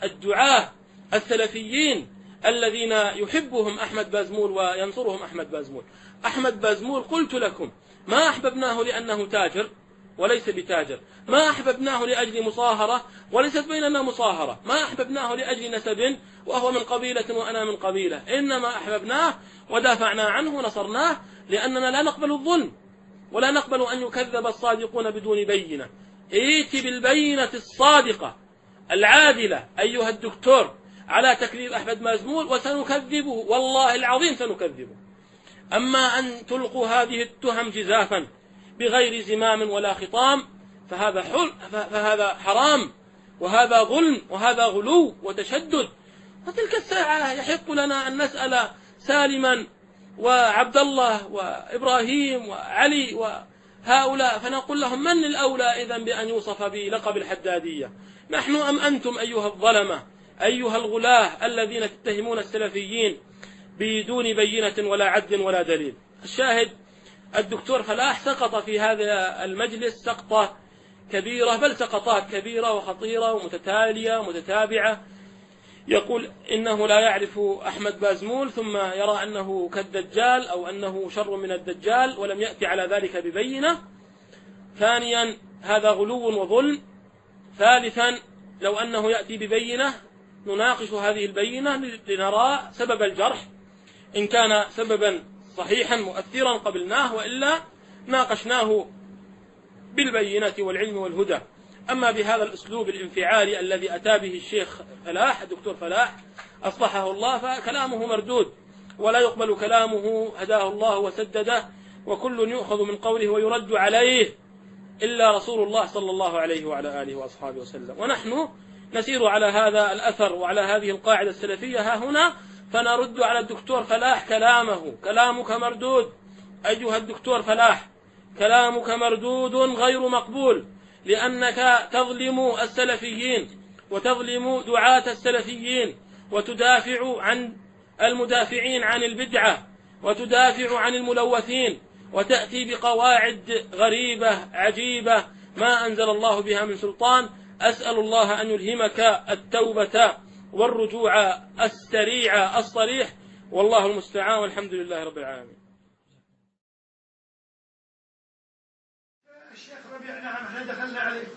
Speaker 1: الدعاة السلفيين الذين يحبهم أحمد بازمول وينصرهم أحمد بازمول. أحمد بازمول قلت لكم ما أحببناه لأنه تاجر وليس بتاجر. ما أحببناه لأجل مصاهرة وليست بيننا مصاهرة. ما أحببناه لأجل نسب وهو من قبيلة وأنا من قبيلة. إنما أحببناه ودافعنا عنه ونصرناه لأننا لا نقبل الظلم ولا نقبل أن يكذب الصادقون بدون بينة. ائت بالبينة الصادقة العادلة أيها الدكتور على تكذيب أحمد مازمول وسنكذبه والله العظيم سنكذبه. أما أن تلقوا هذه التهم جزافا بغير زمام ولا خطام فهذا حل فهذا حرام وهذا ظلم وهذا غلو وتشدد. وتلك الساعة يحق لنا أن نسأل سالما وعبد الله وإبراهيم وعلي وهؤلاء فنقول لهم من الأولى إذا بأن يوصف بلقب الحدادية؟ نحن أم أنتم أيها الظلمة أيها الغلاة الذين تتهمون السلفيين بدون بينة ولا عد ولا دليل؟ الشاهد الدكتور فلاح سقط في هذا المجلس سقطة كبيرة بل سقطات كبيرة وخطيرة ومتتالية ومتتابعة. يقول إنه لا يعرف أحمد بازمول ثم يرى أنه كالدجال أو أنه شر من الدجال ولم يأتي على ذلك ببينة. ثانيا هذا غلو وظلم. ثالثا لو أنه يأتي ببينة نناقش هذه البينة لنرى سبب الجرح. إن كان سببا صحيحا مؤثرا قبلناه وإلا ناقشناه بالبينة والعلم والهدى. أما بهذا الأسلوب الانفعالي الذي أتى به الشيخ فلاح الدكتور فلاح أصلحه الله فكلامه مردود ولا يقبل كلامه هداه الله وسدده وكل يؤخذ من قوله ويرد عليه إلا رسول الله صلى الله عليه وعلى آله وأصحابه وسلم. ونحن نسير على هذا الأثر وعلى هذه القاعدة السلفية ها هنا فنرد على الدكتور فلاح كلامه. كلامك مردود أيها الدكتور فلاح كلامك مردود غير مقبول. لأنك تظلم السلفيين وتظلم دعاة السلفيين وتدافع عن المدافعين عن البدعة وتدافع عن الملوثين وتأتي بقواعد غريبة عجيبة ما أنزل الله بها من سلطان. أسأل الله أن يلهمك التوبة والرجوع السريع الصريح. والله المستعان والحمد لله رب العالمين
Speaker 2: الشيخ ربيع نعم إحنا دخلنا عليه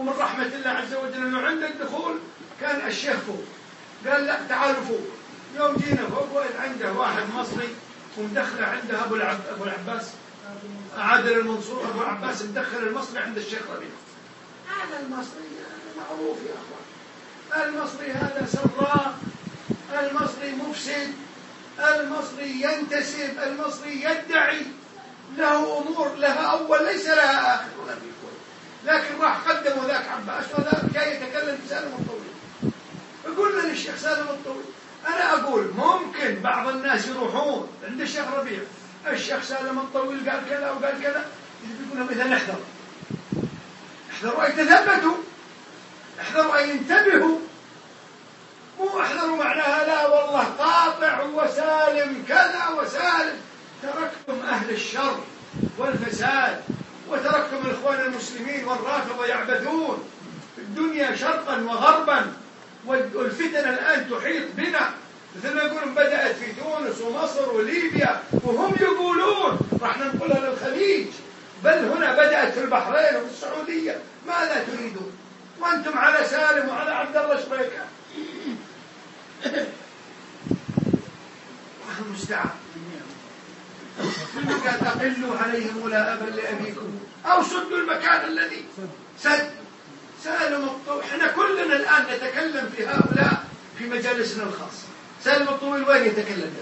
Speaker 2: ومن رحمة الله عز وجل. انه عند الدخول كان الشيخ فوق قال لا تعالوا. فوق يوم جينا فوق وين عنده واحد مصري ومدخله عنده أبو العب أبو العباس. عادل المنصور أبو العباس مدخل المصري عند الشيخ ربيع. هذا المصري معروف يا أخوان. المصري هذا سراء. المصري مفسد. المصري ينتسب. المصري يدعي. له أمور لها أول ليس لها بيكون لكن راح قدموا ذاك عباس وذاك جاي يتكلم في سالم الطويل. يقول لي الشيخ سالم الطويل أنا أقول ممكن بعض الناس يروحون عند الشيخ ربيع. الشيخ سالم الطويل قال كذا وقال كذا يقولون مثلا احذر احذروا ان تثبتوا. احذروا ان ينتبهوا مو احذروا معناها لا والله قاطع وسالم كذا وسالم. تركتم أهل الشر والفساد وتركتم الإخوان المسلمين والرافضة يعبثون في الدنيا شرقا وغربا والفتن الآن تحيط بنا. مثل ما يقولون بدأت في تونس ومصر وليبيا وهم يقولون راح ننقلها للخليج. بل هنا بدأت في البحرين وفي السعودية. ماذا تريدون؟ وأنتم على سالم وعلى عبد الله شبيكة المستعان. قال أقلوا عليهم ولا أبا لأبيكم. أو سدوا المكان الذي سد. سالم الطويل إحنا كلنا الآن نتكلم في هؤلاء في مجالسنا الخاصة. سالم الطويل وين يتكلم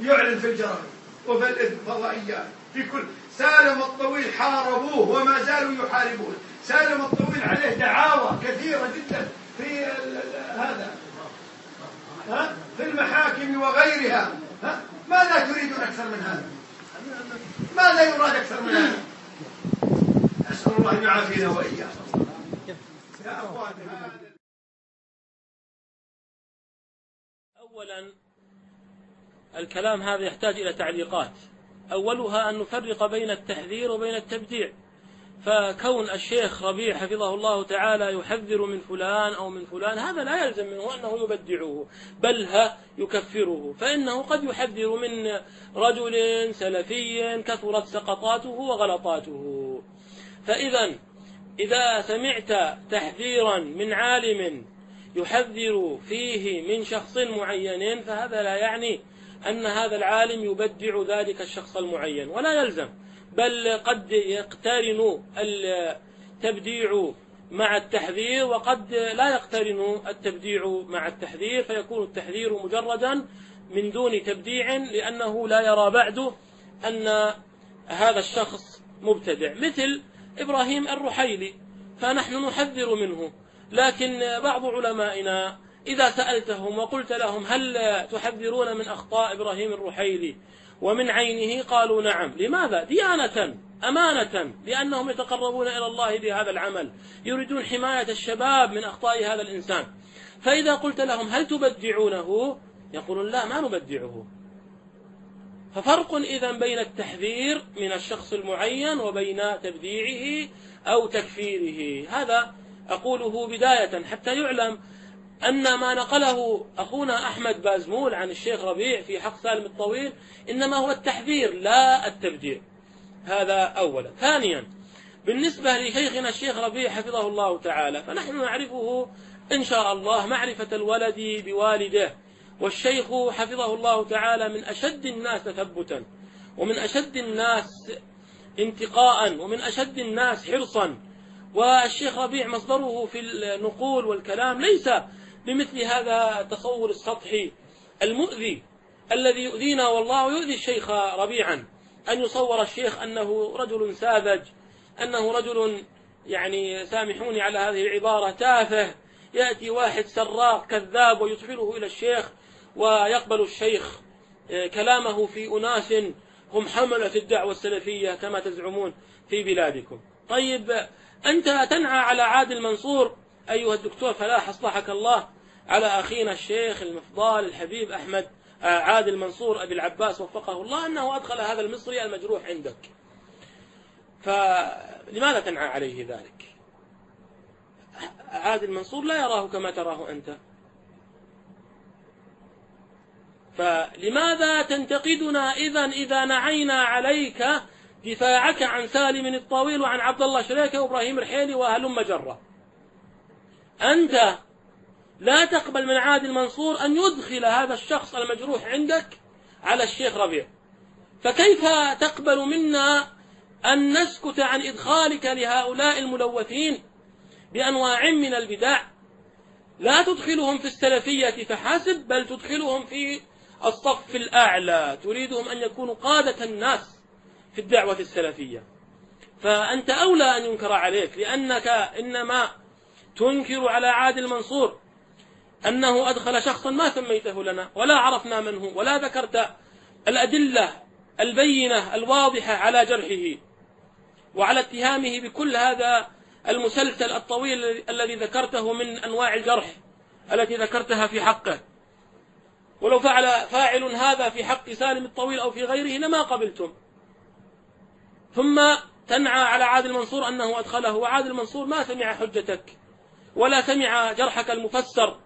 Speaker 2: يا يعلن في الجرائد وفي الفضائيات في كل سالم الطويل حاربوه وما زالوا يحاربون. سالم الطويل عليه دعاوى كثيرة جدا في هذا. في المحاكم وغيرها. ماذا تريدون أكثر من هذا؟ ماذا يراد أكثر من هذا؟ أسأل الله أن يعافينا وإياكم. يا أخواننا
Speaker 1: أولا الكلام هذا يحتاج إلى تعليقات. أولها أن نفرق بين التحذير وبين التبديع. فكون الشيخ ربيع حفظه الله تعالى يحذر من فلان أو من فلان هذا لا يلزم منه أنه يبدعه بل ها يكفره. فإنه قد يحذر من رجل سلفي كثرت سقطاته وغلطاته. فإذا إذا سمعت تحذيرا من عالم يحذر فيه من شخص معين فهذا لا يعني أن هذا العالم يبدع ذلك الشخص المعين ولا يلزم. بل قد يقترن التبديع مع التحذير وقد لا يقترن التبديع مع التحذير فيكون التحذير مجردا من دون تبديع لأنه لا يرى بعده أن هذا الشخص مبتدع. مثل إبراهيم الرحيلي فنحن نحذر منه. لكن بعض علمائنا إذا سألتهم وقلت لهم هل تحذرون من أخطاء إبراهيم الرحيلي ومن عينه قالوا نعم. لماذا؟ ديانة أمانة لأنهم يتقربون إلى الله بهذا العمل. يريدون حماية الشباب من أخطاء هذا الإنسان. فإذا قلت لهم هل تبدعونه؟ يقولون لا ما نبدعه. ففرق إذا بين التحذير من الشخص المعين وبين تبديعه أو تكفيره. هذا أقوله بداية حتى يعلم أن ما نقله أخونا أحمد بازمول عن الشيخ ربيع في حق سالم الطويل إنما هو التحذير لا التبديع هذا أولا. ثانيا بالنسبة لشيخنا الشيخ ربيع حفظه الله تعالى فنحن نعرفه إن شاء الله معرفة الولد بوالده والشيخ حفظه الله تعالى من أشد الناس تثبتا ومن أشد الناس انتقاء ومن أشد الناس حرصا والشيخ ربيع مصدره في النقول والكلام ليس بمثل هذا التصور السطحي المؤذي الذي يؤذينا والله يؤذي الشيخ ربيعا. أن يصور الشيخ أنه رجل ساذج أنه رجل يعني سامحوني على هذه العبارة تافه. يأتي واحد سراق كذاب ويدخله إلى الشيخ ويقبل الشيخ آه، كلامه في أناس هم حملة الدعوة السلفية كما تزعمون في بلادكم. طيب أنت تنعى على عادل منصور أيها الدكتور فلاح أصلحك الله على أخينا الشيخ المفضال الحبيب أحمد آه، عادل منصور أبي العباس وفقه الله أنه أدخل هذا المصري المجروح عندك. فلماذا تنعى عليه ذلك؟ عادل منصور لا يراه كما تراه أنت. فلماذا تنتقدنا إذا إذا نعينا عليك دفاعك عن سالم الطويل وعن عبد الله شريكة وإبراهيم الحيلي وهلم جرة أنت لا تقبل من عادل منصور أن يدخل هذا الشخص المجروح عندك على الشيخ ربيع. فكيف تقبل منا أن نسكت عن إدخالك لهؤلاء الملوثين بأنواع من البدع؟ لا تدخلهم في السلفية فحسب بل تدخلهم في الصف الأعلى تريدهم أن يكونوا قادة الناس في الدعوة السلفية. فأنت أولى أن ينكر عليك لأنك إنما تنكر على عادل منصور أنه أدخل شخصا ما سميته لنا ولا عرفنا من هو ولا ذكرت الأدلة البينة الواضحة على جرحه وعلى اتهامه بكل هذا المسلسل الطويل الذي ذكرته من أنواع الجرح التي ذكرتها في حقه. ولو فعل فاعل هذا في حق سالم الطويل أو في غيره لما قبلتم. ثم تنعى على عادل منصور أنه أدخله وعادل منصور ما سمع حجتك. ولا سمع جرحك المفسر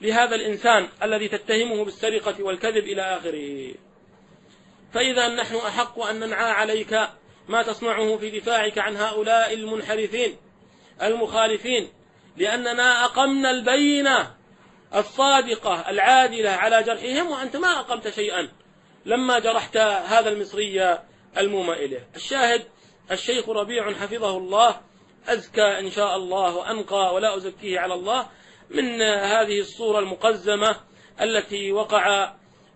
Speaker 1: لهذا الإنسان الذي تتهمه بالسرقة والكذب إلى آخره. فإذا نحن أحق أن ننعى عليك ما تصنعه في دفاعك عن هؤلاء المنحرفين المخالفين لأننا أقمنا البينة الصادقة العادلة على جرحهم وأنت ما أقمت شيئا لما جرحت هذا المصري المومى إليه الشاهد الشيخ ربيع حفظه الله أزكى إن شاء الله وأنقى ولا أزكيه على الله من هذه الصورة المقزمة التي وقع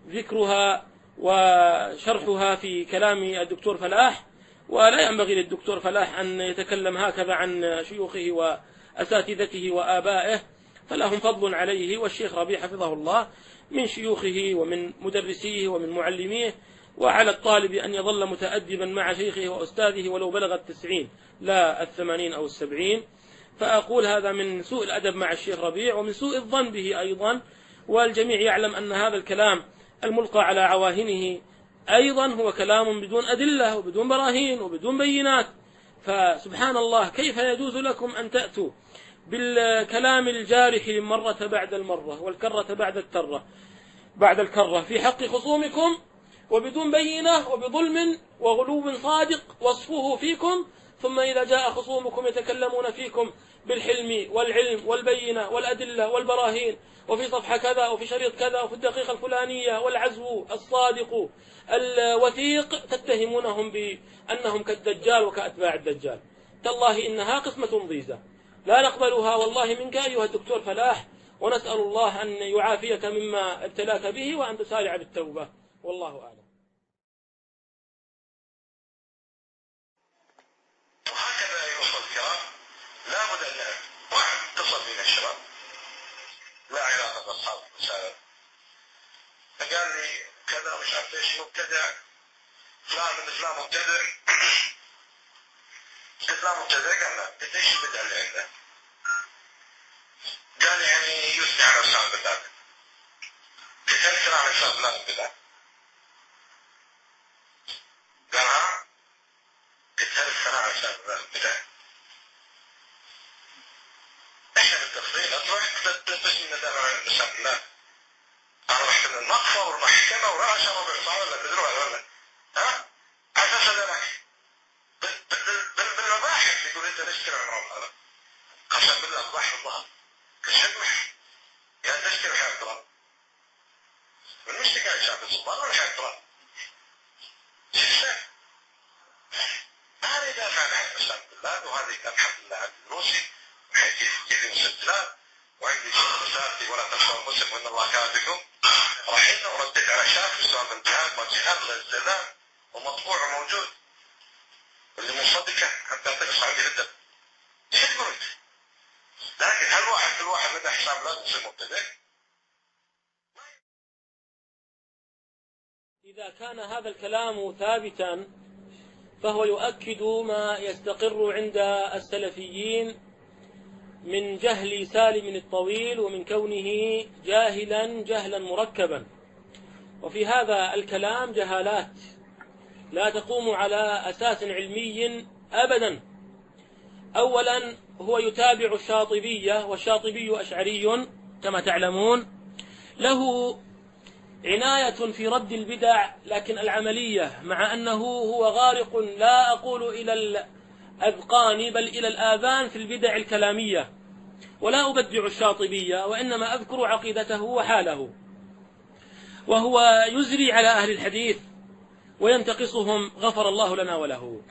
Speaker 1: ذكرها وشرحها في كلام الدكتور فلاح. ولا ينبغي للدكتور فلاح أن يتكلم هكذا عن شيوخه وأساتذته وآبائه فلهم فضل عليه. والشيخ ربيع حفظه الله من شيوخه ومن مدرسيه ومن معلميه وعلى الطالب أن يظل متأدبا مع شيخه وأستاذه ولو بلغ التسعين. لا الثمانين أو السبعين فأقول هذا من سوء الأدب مع الشيخ ربيع ومن سوء الظن به أيضا والجميع يعلم أن هذا الكلام الملقى على عواهنه أيضا هو كلام بدون أدلة وبدون براهين وبدون بينات. فسبحان الله كيف يجوز لكم أن تأتوا بالكلام الجارح مرة بعد المرة والكرة بعد الترة؟ بعد الكرة في حق خصومكم وبدون بينة وبظلم وغلو صادق وصفه فيكم ثم إذا جاء خصومكم يتكلمون فيكم بالحلم والعلم والبينة والأدلة والبراهين وفي صفحة كذا وفي شريط كذا وفي الدقيقة الفلانية والعزو الصادق الوثيق تتهمونهم بأنهم كالدجال وكأتباع الدجال. تالله إنها قسمة ضيزة. لا نقبلها والله منك أيها الدكتور فلاح ونسأل الله أن يعافيك مما ابتلاك به وأن تسارع بالتوبة. والله أعلم
Speaker 4: وهكذا أيها الكرام لابد أن واحد الشباب لا علاقة بأصحاب المسائل فقال لي كذا مش عارف إيش مبتدع فلان من فلان مبتدع قلت لا مبتدع قال لا قلت إيش البدع اللي عنده؟ قال يعني يثني على أصحاب البدع قلت هل ترى على أصحاب الناس البدع؟ قال ها؟ قلت الثناء على أصحاب الناس البدع؟ إحنا تسمي ندامة عن أصحاب الناس أنا رحت من المقصى والمحكمة ولا تدروا ولا ها؟ أساس ذلك بالمباحث يقول انت تشتري عمره هذا قسم بالله ضحي الظهر كشبح يا تشتري حياة تراب والمشتكى يا شعب السلطان ولا حياة تراب هذا يدافع عن حق البلاد وهذه كان الحمد لله عبد الروسي وحيث يجري مسجلات وعندي شيخ رسالتي ولا تخشوا المسلم وإن الله كان بكم رحينا ورديت على شاف سواء من امتحان ما جهاد للزلام ومطبوع وموجود واللي مصدقه حتى تقص عندي الدم أنت؟ لكن هل واحد كل واحد من حساب لازم يصير مبتدئ؟
Speaker 1: إذا كان هذا الكلام ثابتا فهو يؤكد ما يستقر عند السلفيين من جهل سالم الطويل ومن كونه جاهلا جهلا مركبا. وفي هذا الكلام جهالات. لا تقوم على أساس علمي أبدا. أولا هو يتابع الشاطبية والشاطبي أشعري كما تعلمون. له عناية في رد البدع لكن العملية مع أنه هو غارق لا أقول إلى الأذقان بل إلى الآذان في البدع الكلامية. ولا أبدع الشاطبية وإنما أذكر عقيدته وحاله. وهو يزري على أهل الحديث وينتقصهم غفر الله لنا وله.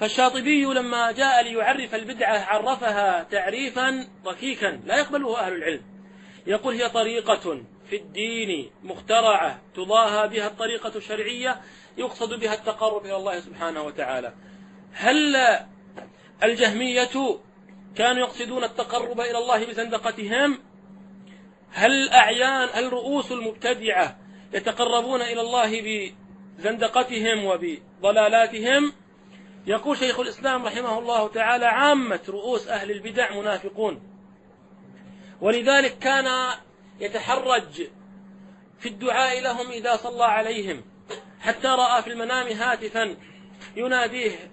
Speaker 1: فالشاطبي لما جاء ليعرف البدعة عرفها تعريفا ركيكا لا يقبله أهل العلم. يقول هي طريقة في الدين مخترعة تضاهى بها الطريقة الشرعية يقصد بها التقرب إلى الله سبحانه وتعالى. هل الجهمية كانوا يقصدون التقرب إلى الله بزندقتهم. هل الأعيان الرؤوس المبتدعة يتقربون إلى الله بزندقتهم وبضلالاتهم؟ يقول شيخ الإسلام رحمه الله تعالى عامة رؤوس أهل البدع منافقون. ولذلك كان يتحرج في الدعاء لهم إذا صلى عليهم. حتى رأى في المنام هاتفا يناديه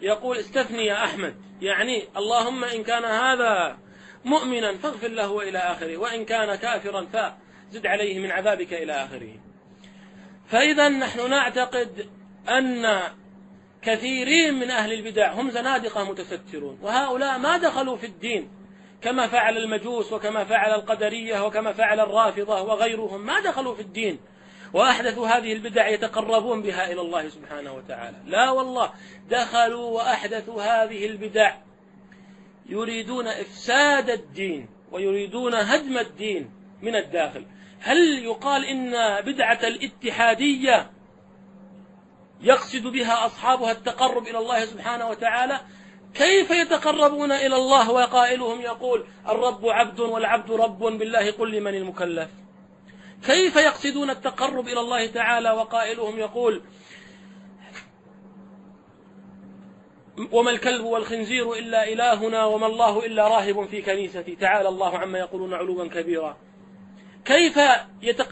Speaker 1: يقول استثني يا أحمد. يعني اللهم إن كان هذا مؤمنا فاغفر له إلى آخره وإن كان كافرا فزد عليه من عذابك إلى آخره. فإذا نحن نعتقد أن كثيرين من أهل البدع هم زنادقة متسترون وهؤلاء ما دخلوا في الدين كما فعل المجوس وكما فعل القدرية وكما فعل الرافضة وغيرهم ما دخلوا في الدين. وأحدثوا هذه البدع يتقربون بها إلى الله سبحانه وتعالى. لا والله دخلوا وأحدثوا هذه البدع. يريدون إفساد الدين ويريدون هدم الدين من الداخل. هل يقال إن بدعة الاتحادية يقصد بها أصحابها التقرب إلى الله سبحانه وتعالى؟ كيف يتقربون إلى الله وقائلهم يقول الرب عبد والعبد رب بالله قل لمن المكلف؟ كيف يقصدون التقرب إلى الله تعالى وقائلهم يقول وما الكلب والخنزير إلا إلهنا وما الله إلا راهب في كنيستي؟ تعالى الله عما يقولون علوا كبيرا. كيف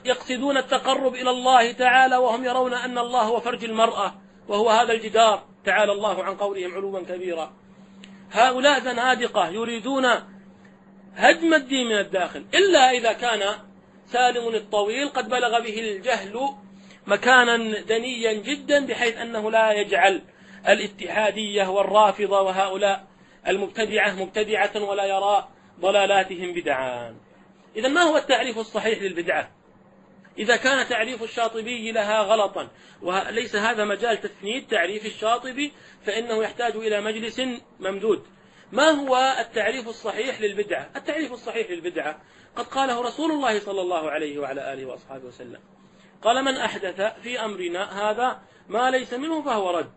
Speaker 1: يقصدون التقرب إلى الله تعالى وهم يرون أن الله هو فرج المرأة وهو هذا الجدار؟ تعالى الله عن قولهم علوا كبيرا. هؤلاء زنادقة يريدون هدم الدين من الداخل إلا إذا كان سالم الطويل قد بلغ به الجهل مكانا دنيا جدا بحيث أنه لا يجعل الاتحادية والرافضة وهؤلاء المبتدعة مبتدعة ولا يرى ضلالاتهم بدعان إذا ما هو التعريف الصحيح للبدعة؟ إذا كان تعريف الشاطبي لها غلطا وليس هذا مجال تثنيد تعريف الشاطبي فإنه يحتاج إلى مجلس ممدود. ما هو التعريف الصحيح للبدعة؟ التعريف الصحيح للبدعة قد قاله رسول الله صلى الله عليه وعلى آله وأصحابه وسلم. قال من أحدث في أمرنا هذا ما ليس منه فهو رد.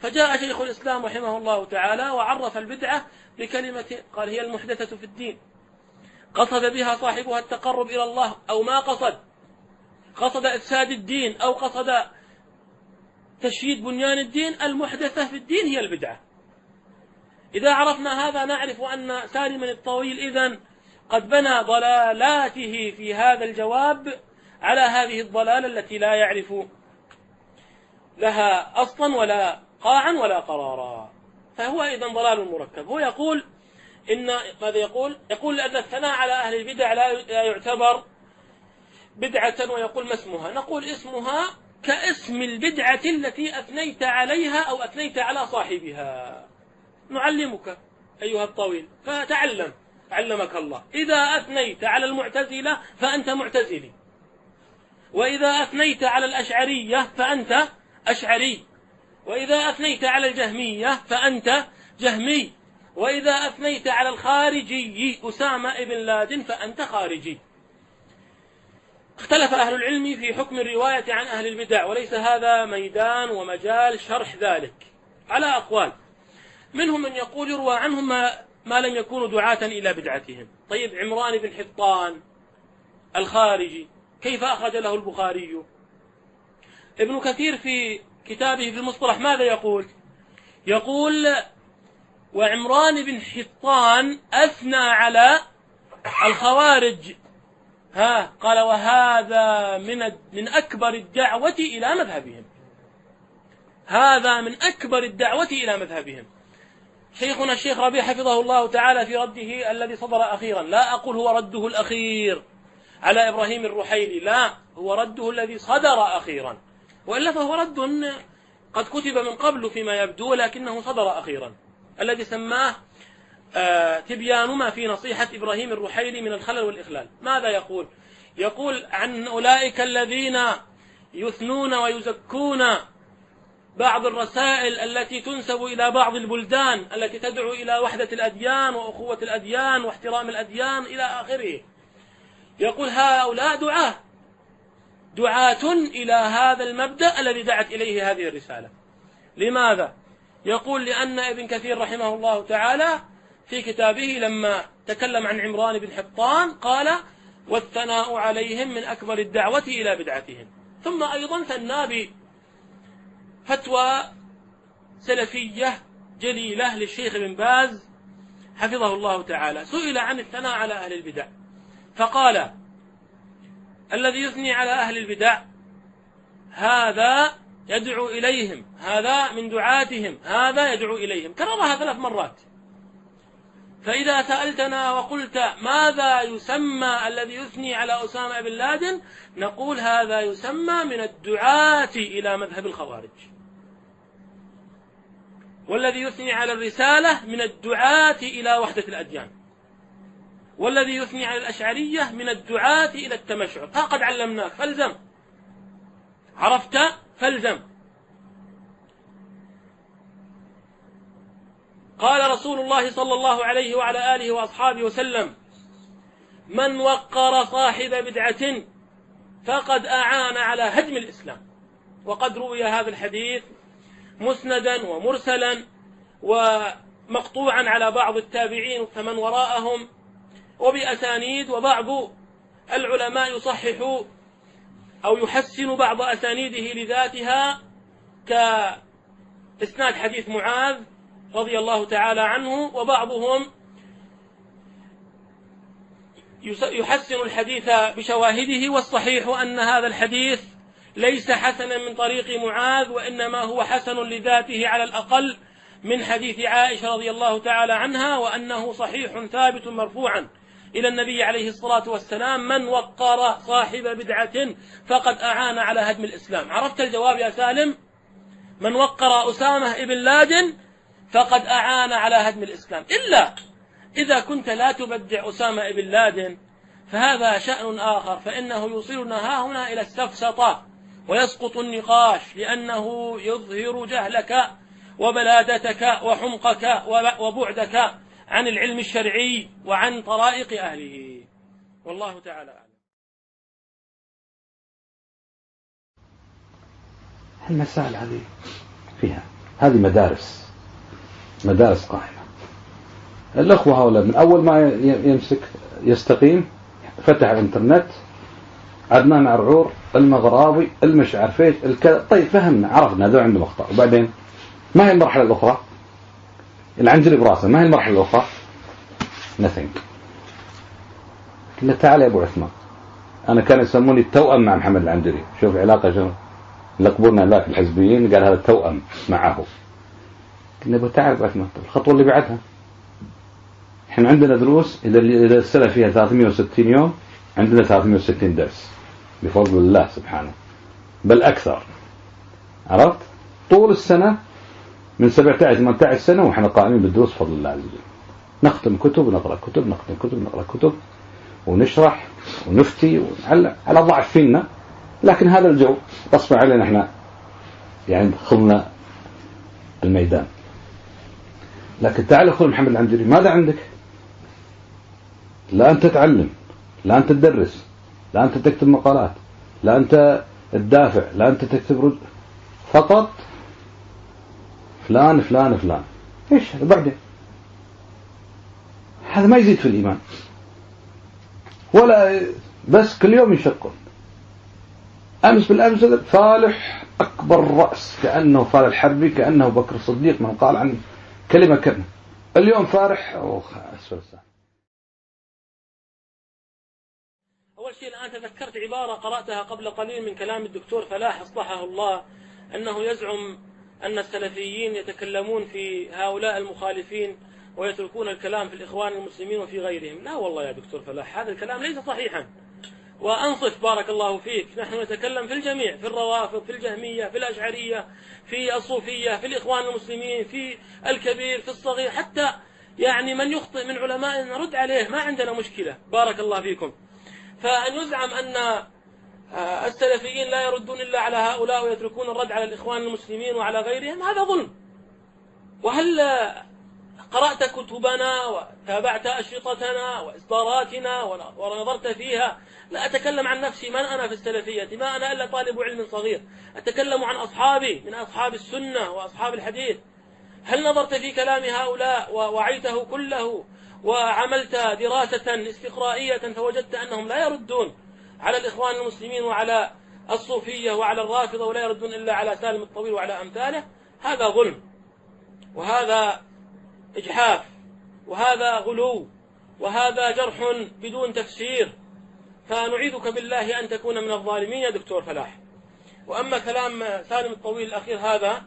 Speaker 1: فجاء شيخ الإسلام رحمه الله تعالى وعرف البدعة بكلمة قال هي المحدثة في الدين. قصد بها صاحبها التقرب إلى الله أو ما قصد؟ قصد إفساد الدين أو قصد تشييد بنيان الدين؟ المحدثة في الدين هي البدعة. إذا عرفنا هذا نعرف أن سالما الطويل إذن قد بنى ضلالاته في هذا الجواب على هذه الضلالة التي لا يعرف لها أصلا ولا قاعا ولا قرارا. فهو أيضا ضلال مركب. هو يقول إن ماذا يقول؟ يقول أن الثناء على أهل البدع لا يعتبر بدعة ويقول ما اسمها. نقول اسمها كاسم البدعة التي أثنيت عليها أو أثنيت على صاحبها. نعلمك أيها الطويل فتعلم علمك الله. إذا أثنيت على المعتزلة فأنت معتزلي. وإذا أثنيت على الأشعرية فأنت أشعري. وإذا أثنيت على الجهمية فأنت جهمي. وإذا أثنيت على الخارجي أسامة ابن لادن فأنت خارجي. اختلف أهل العلم في حكم الرواية عن أهل البدع وليس هذا ميدان ومجال شرح ذلك. على أقوال منهم من يقول يروى عنهم ما, ما لم يكونوا دعاة إلى بدعتهم. طيب عمران بن حطان الخارجي كيف أخرج له البخاري؟ ابن كثير في كتابه في المصطلح ماذا يقول؟ يقول وعمران بن حطان أثنى على الخوارج. ها قال وهذا من من أكبر الدعوة إلى مذهبهم. هذا من أكبر الدعوة إلى مذهبهم. شيخنا الشيخ ربيع حفظه الله تعالى في رده الذي صدر أخيرا. لا أقول هو رده الأخير على إبراهيم الرحيلي لا هو رده الذي صدر أخيرا. وإلا فهو رد قد كتب من قبل فيما يبدو لكنه صدر أخيرا. الذي سماه آه، تبيان ما في نصيحة إبراهيم الرحيلي من الخلل والإخلال. ماذا يقول؟ يقول عن أولئك الذين يثنون ويزكون بعض الرسائل التي تنسب إلى بعض البلدان التي تدعو إلى وحدة الأديان وأخوة الأديان واحترام الأديان إلى آخره. يقول هؤلاء دعاة. دعاة إلى هذا المبدأ الذي دعت إليه هذه الرسالة. لماذا؟ يقول لأن ابن كثير رحمه الله تعالى في كتابه لما تكلم عن عمران بن حطان قال والثناء عليهم من أكبر الدعوة إلى بدعتهم. ثم أيضا ثنى بفتوى سلفية جليلة للشيخ بن باز حفظه الله تعالى. سئل عن الثناء على أهل البدع. فقال الذي يثني على أهل البدع هذا يدعو إليهم هذا من دعاتهم هذا يدعو إليهم. كررها ثلاث مرات. فإذا سألتنا وقلت ماذا يسمى الذي يثني على أسامة بن لادن؟ نقول هذا يسمى من الدعاة إلى مذهب الخوارج. والذي يثني على الرسالة من الدعاة إلى وحدة الأديان. والذي يثني على الأشعرية من الدعاة إلى التمشعر ها قد علمناك فالزم. عرفت؟ فالزم. قال رسول الله صلى الله عليه وعلى آله وأصحابه وسلم من وقر صاحب بدعة فقد أعان على هدم الإسلام. وقد روي هذا الحديث مسندا ومرسلا ومقطوعا على بعض التابعين فمن وراءهم وبأسانيد وبعض العلماء يصحح أو يحسن بعض أسانيده لذاتها كإسناد حديث معاذ رضي الله تعالى عنه وبعضهم يحسن الحديث بشواهده والصحيح أن هذا الحديث ليس حسنا من طريق معاذ وإنما هو حسن لذاته على الأقل من حديث عائشة رضي الله تعالى عنها وأنه صحيح ثابت مرفوعا إلى النبي عليه الصلاة والسلام من وقر صاحب بدعة فقد أعان على هدم الإسلام. عرفت الجواب يا سالم؟ من وقر أسامة ابن لادن فقد أعان على هدم الإسلام. إلا إذا كنت لا تبدع أسامة ابن لادن فهذا شأن آخر فإنه يوصلنا ها هنا إلى السفسطة. ويسقط النقاش لأنه يظهر جهلك وبلادتك وحمقك وبعدك عن العلم الشرعي وعن طرائق أهله. والله تعالى أعلم.
Speaker 5: المسائل هذه فيها؟ هذه مدارس. مدارس قائمة. الأخوة هؤلاء من أول ما يمسك يستقيم فتح الإنترنت عدنان عرعور المغراوي المش عارف إيش طيب فهمنا عرفنا ذو عندهم أخطاء. وبعدين ما هي المرحلة الأخرى؟ العنجري براسه ما هي المرحلة الأخرى؟ nothing. قلنا تعال يا أبو عثمان. أنا كانوا يسموني التوأم مع محمد العنجري شوف علاقة شو لقبونا لا الحزبيين قال هذا التوأم معه. قلنا أبو تعال أبو عثمان. الخطوة اللي بعدها. إحنا عندنا دروس إذا السنة فيها 360 يوم عندنا 360 درس. بفضل الله سبحانه. بل أكثر. عرفت؟ طول السنة من 17 18 سنة وإحنا قائمين بالدروس بفضل الله عز وجل. نختم كتب ونقرأ كتب نختم كتب نقرأ كتب ونشرح ونفتي على على ضعف فينا. لكن هذا الجو غصبا علينا إحنا يعني خضنا الميدان. لكن تعال أخوي محمد العنجري ماذا عندك؟ لا انت تعلم لا أنت تدرس. لا أنت تكتب مقالات لا أنت تدافع لا أنت تكتب رد فقط فلان فلان فلان. إيش هذا؟ بعدين. هذا ما يزيد في الإيمان. ولا بس كل يوم يشقون. أمس بالأمس فالح أكبر رأس كأنه فالح الحربي كأنه بكر الصديق من قال عن كلمة كلمة. اليوم فارح أوه أسفل
Speaker 1: أول شيء الآن تذكرت عبارة قرأتها قبل قليل من كلام الدكتور فلاح أصلحه الله أنه يزعم أن السلفيين يتكلمون في هؤلاء المخالفين ويتركون الكلام في الإخوان المسلمين وفي غيرهم. لا والله يا دكتور فلاح هذا الكلام ليس صحيحا. وأنصف بارك الله فيك نحن نتكلم في الجميع في الروافض في الجهمية في الأشعرية في الصوفية في الإخوان المسلمين في الكبير في الصغير حتى يعني من يخطئ من علمائنا نرد عليه ما عندنا مشكلة. بارك الله فيكم. فأن يزعم أن آه، السلفيين لا يردون إلا على هؤلاء ويتركون الرد على الإخوان المسلمين وعلى غيرهم. هذا ظلم. وهل قرأت كتبنا وتابعت أشرطتنا وإصداراتنا ونظرت فيها؟ لا أتكلم عن نفسي من أنا في السلفية ما أنا إلا طالب علم صغير. أتكلم عن أصحابي من أصحاب السنة وأصحاب الحديث. هل نظرت في كلام هؤلاء ووعيته كله وعملت دراسة استقرائية فوجدت أنهم لا يردون على الإخوان المسلمين وعلى الصوفية وعلى الرافضة ولا يردون إلا على سالم الطويل وعلى أمثاله. هذا ظلم وهذا إجحاف وهذا غلو وهذا جرح بدون تفسير. فنعيذك بالله أن تكون من الظالمين يا دكتور فلاح. وأما كلام سالم الطويل الأخير هذا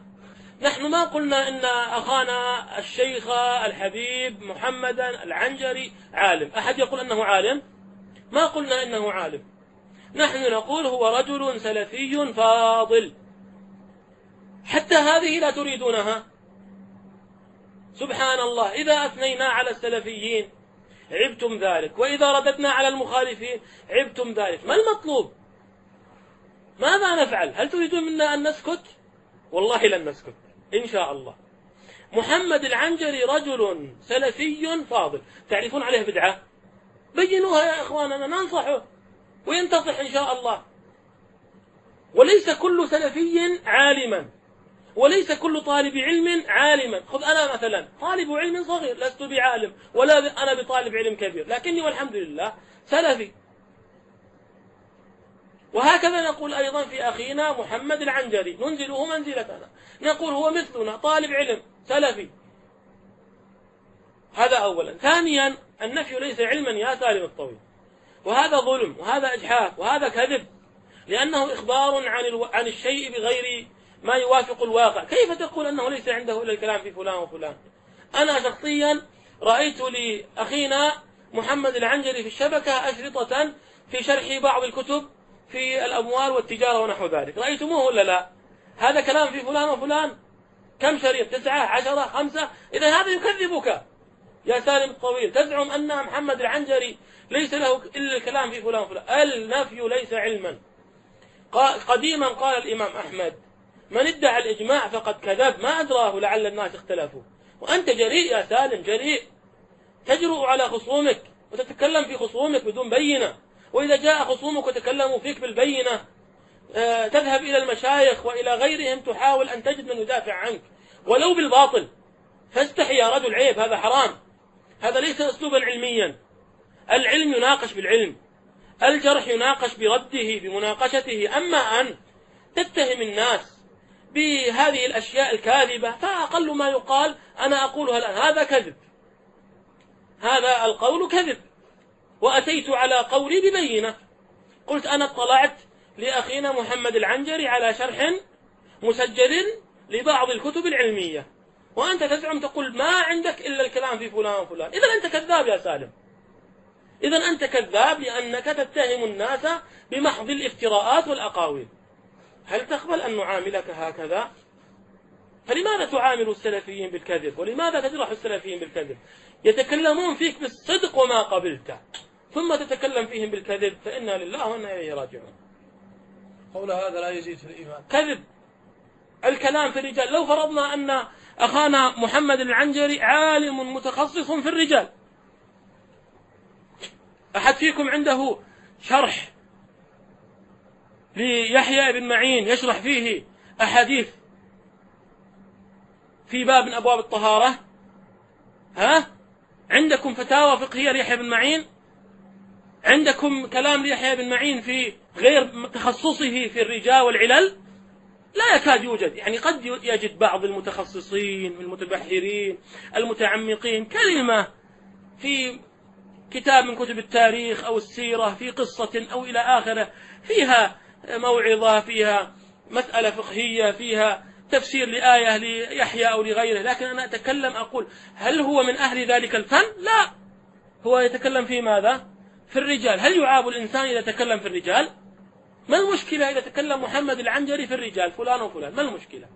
Speaker 1: نحن ما قلنا إن أخانا الشيخ الحبيب محمدا العنجري عالم. أحد يقول أنه عالم؟ ما قلنا إنه عالم. نحن نقول هو رجل سلفي فاضل. حتى هذه لا تريدونها. سبحان الله إذا أثنينا على السلفيين عبتم ذلك وإذا رددنا على المخالفين عبتم ذلك. ما المطلوب؟ ماذا نفعل؟ هل تريدون منا أن نسكت؟ والله لن نسكت. إن شاء الله. محمد العنجري رجل سلفي فاضل. تعرفون عليه بدعة؟ بينوها يا إخواننا ننصحه وينتصح إن شاء الله. وليس كل سلفي عالما. وليس كل طالب علم عالما. خذ أنا مثلا طالب علم صغير لست بعالم ولا أنا بطالب علم كبير. لكني والحمد لله سلفي. وهكذا نقول أيضا في أخينا محمد العنجري ننزله منزلتنا. نقول هو مثلنا طالب علم سلفي. هذا أولا. ثانيا النفي ليس علما يا سالم الطويل. وهذا ظلم وهذا إجحاف وهذا كذب. لأنه إخبار عن, ألو... عن الشيء بغير ما يوافق الواقع. كيف تقول أنه ليس عنده إلا الكلام في فلان وفلان؟ أنا شخصيا رأيت لأخينا محمد العنجري في الشبكة أشرطة في شرح بعض الكتب في الأموال والتجارة ونحو ذلك. رأيتموه ولا لا؟ هذا كلام في فلان وفلان. كم شريط؟ تسعة عشرة خمسة؟ إذا هذا يكذبك. يا سالم الطويل تزعم أن محمد العنجري ليس له إلا الكلام في فلان وفلان. النفي ليس علما. قديما قال الإمام أحمد من ادعى الإجماع فقد كذب ما أدراه لعل الناس اختلفوا. وأنت جريء يا سالم جريء. تجرؤ على خصومك وتتكلم في خصومك بدون بينة. وإذا جاء خصومك وتكلموا فيك بالبينة آه، تذهب إلى المشايخ وإلى غيرهم تحاول أن تجد من يدافع عنك. ولو بالباطل فاستحي يا رجل عيب هذا حرام. هذا ليس أسلوبا علميا. العلم يناقش بالعلم الجرح يناقش برده بمناقشته. أما أن تتهم الناس بهذه الأشياء الكاذبة فأقل ما يقال أنا أقولها الآن هذا كذب. هذا القول كذب. وأتيت على قولي ببينة. قلت أنا اطلعت لأخينا محمد العنجري على شرح مسجل لبعض الكتب العلمية. وأنت تزعم تقول ما عندك إلا الكلام في فلان وفلان. إذا أنت كذاب يا سالم. إذا أنت كذاب لأنك تتهم الناس بمحض الافتراءات والأقاويل. هل تقبل أن نعاملك هكذا؟ فلماذا تعامل السلفيين بالكذب؟ ولماذا تجرح السلفيين بالكذب؟ يتكلمون فيك بالصدق وما قبلت. ثم تتكلم فيهم بالكذب فإنا لله وإنا إليه راجعون.
Speaker 6: قول هذا لا يزيد في الإيمان.
Speaker 1: كذب. الكلام في الرجال لو فرضنا أن أخانا محمد العنجري عالم متخصص في الرجال. أحد فيكم عنده شرح ليحيى بن معين يشرح فيه أحاديث في باب من أبواب الطهارة؟ ها؟ عندكم فتاوى فقهية ليحيى بن معين؟ عندكم كلام ليحيى بن معين في غير تخصصه في الرجال والعلل؟ لا يكاد يوجد. يعني قد يجد بعض المتخصصين المتبحرين المتعمقين كلمة في كتاب من كتب التاريخ أو السيرة في قصة أو إلى آخره. فيها موعظة فيها مسألة فقهية فيها تفسير لآية ليحيى أو لغيره. لكن أنا أتكلم أقول هل هو من أهل ذلك الفن؟ لا. هو يتكلم في ماذا؟ في الرجال. هل يعاب الإنسان إذا تكلم في الرجال؟ ما المشكلة إذا تكلم محمد العنجري في الرجال؟ فلان وفلان. ما المشكلة؟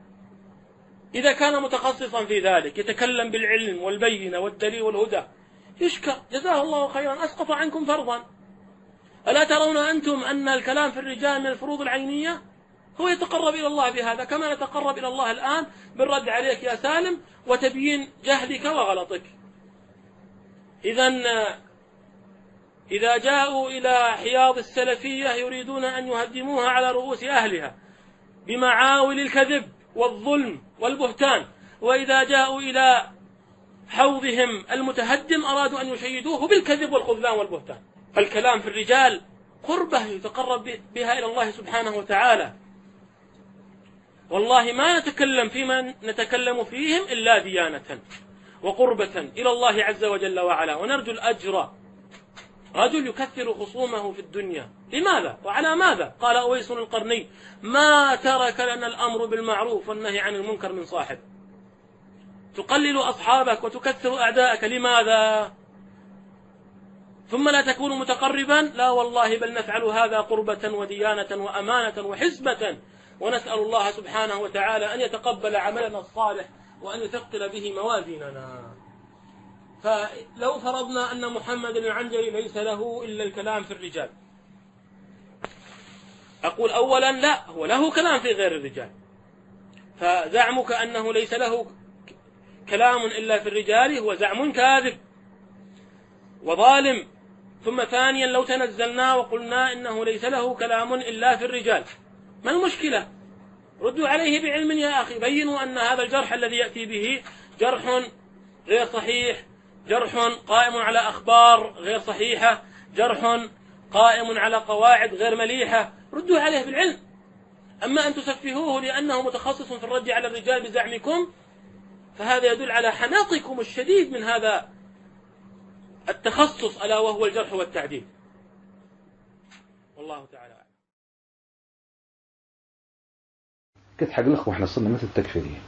Speaker 1: إذا كان متخصصا في ذلك يتكلم بالعلم والبينة والدليل والهدى يشكر. جزاه الله خيرا. أسقط عنكم فرضا. ألا ترون أنتم أن الكلام في الرجال من الفروض العينية؟ هو يتقرب إلى الله بهذا كما يتقرب إلى الله الآن بالرد عليك يا سالم وتبيين جهلك وغلطك. إذا إذا جاءوا إلى حياض السلفية يريدون أن يهدموها على رؤوس أهلها بمعاول الكذب والظلم والبهتان. وإذا جاءوا إلى حوضهم المتهدم أرادوا أن يشيدوه بالكذب والخذلان والبهتان. الكلام في الرجال قربة يتقرب بها إلى الله سبحانه وتعالى. والله ما نتكلم فيما نتكلم فيهم إلا ديانة وقربة إلى الله عز وجل وعلا. ونرجو الأجر رجل يكثر خصومه في الدنيا. لماذا؟ وعلى ماذا؟ قال أويس القرني ما ترك لنا الأمر بالمعروف والنهي عن المنكر من صاحب. تقلل أصحابك وتكثر أعداءك لماذا؟ ثم لا تكون متقربا لا والله بل نفعل هذا قربة وديانة وأمانة وحسبة. ونسأل الله سبحانه وتعالى أن يتقبل عملنا الصالح وأن يثقل به موازيننا. فلو فرضنا أن محمد العنجري ليس له إلا الكلام في الرجال. أقول أولا لا هو له كلام في غير الرجال. فزعمك أنه ليس له كلام إلا في الرجال هو زعم كاذب وظالم. ثم ثانيا لو تنزلنا وقلنا إنه ليس له كلام إلا في الرجال. ما المشكلة؟ ردوا عليه بعلم يا أخي. بينوا أن هذا الجرح الذي يأتي به جرح غير صحيح. جرح قائم على أخبار غير صحيحة جرح قائم على قواعد غير مليحة. ردوا عليه بالعلم أما أن تسفهوه لأنه متخصص في الرد على الرجال بزعمكم فهذا يدل على حناقكم الشديد من هذا التخصص ألا وهو الجرح والتعديل. والله تعالى
Speaker 5: قلت حق الأخوة إحنا صرنا مثل التكفيريين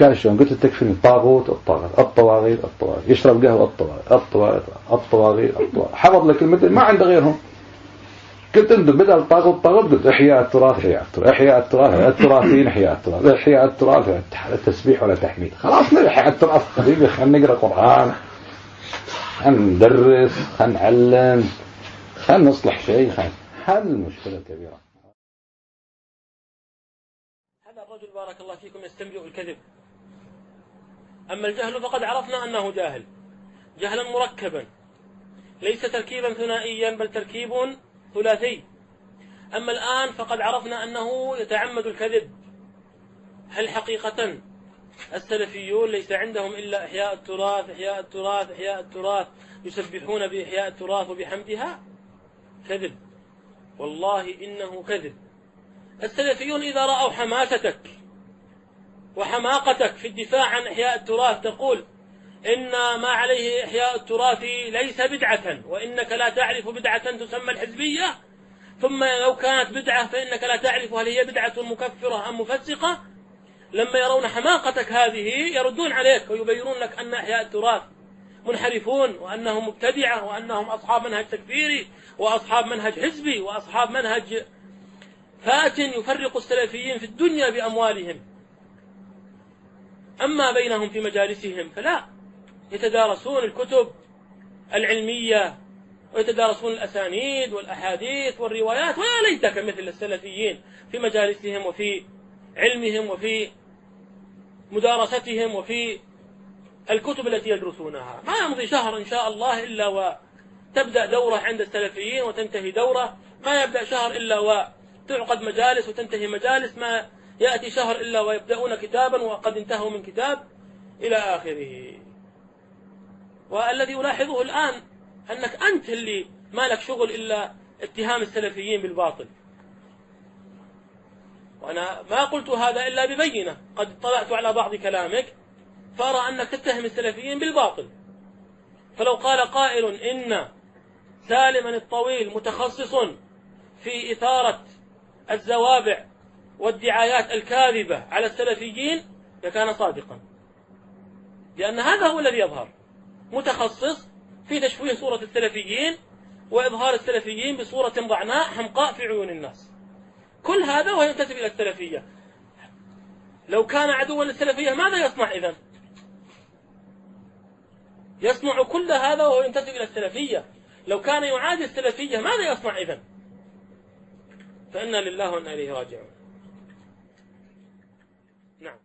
Speaker 5: قال شلون قلت التكفيريين طاغوت الطاغوت الطواغيت الطواغيت. يشرب قهوة الطواغيت الطواغيت الطواغيت حفظ لك المثل ما عنده غيرهم. قلت انت بدل طاغوت طاغوت قلت إحياء التراث إحياء التراث إحياء التراث التراثيين إحياء التراث إحياء التراث. التسبيح ولا تحميد. خلاص إحياء التراث. حبيبي خلينا نقرأ قرآن. خلينا ندرس خلينا نعلم خلينا نصلح شيء خلينا هذه المشكلة الكبيره
Speaker 1: هذا الرجل بارك الله فيكم يستملئ الكذب. أما الجهل فقد عرفنا أنه جاهل. جهلا مركبا. ليس تركيبا ثنائيا بل تركيب ثلاثي. أما الآن فقد عرفنا أنه يتعمد الكذب. هل حقيقة السلفيون ليس عندهم إلا إحياء التراث إحياء التراث إحياء التراث يسبحون بإحياء التراث وبحمدها؟ كذب. والله إنه كذب. السلفيون إذا رأوا حماستك وحماقتك في الدفاع عن إحياء التراث تقول إن ما عليه إحياء التراث ليس بدعة وإنك لا تعرف بدعة تسمى الحزبية. ثم لو كانت بدعة فإنك لا تعرف هل هي بدعة مكفرة أم مفسقة. لما يرون حماقتك هذه يردون عليك ويبينون لك أن إحياء التراث منحرفون وأنهم مبتدعة وأنهم أصحاب منهج تكفيري وأصحاب منهج حزبي وأصحاب منهج فات يفرق السلفيين في الدنيا بأموالهم. أما بينهم في مجالسهم فلا يتدارسون الكتب العلمية ويتدارسون الأسانيد والأحاديث والروايات ويا ليتك مثل السلفيين في مجالسهم وفي علمهم وفي مدارستهم وفي الكتب التي يدرسونها. ما يمضي شهر إن شاء الله إلا وتبدأ دورة عند السلفيين وتنتهي دورة ما يبدأ شهر إلا وتعقد مجالس وتنتهي مجالس ما يأتي شهر إلا ويبدأون كتابا وقد انتهوا من كتاب إلى آخره. والذي ألاحظه الآن أنك أنت اللي ما لك شغل إلا اتهام السلفيين بالباطل. وأنا ما قلت هذا إلا ببينة. قد اطلعت على بعض كلامك فأرى أنك تتهم السلفيين بالباطل. فلو قال قائل إن سالما الطويل متخصص في إثارة الزوابع والدعايات الكاذبة على السلفيين لكان صادقا. لأن هذا هو الذي يظهر. متخصص في تشويه صورة السلفيين وإظهار السلفيين بصورة ضعناء حمقاء في عيون الناس. كل هذا وهو ينتسب إلى السلفية. لو كان عدوا للسلفية ماذا يصنع إذن؟ يصنع كل هذا وهو ينتسب إلى السلفية. لو كان يعادي السلفية ماذا يصنع إذن؟ فإنا لله وإنا إليه راجعون. نعم.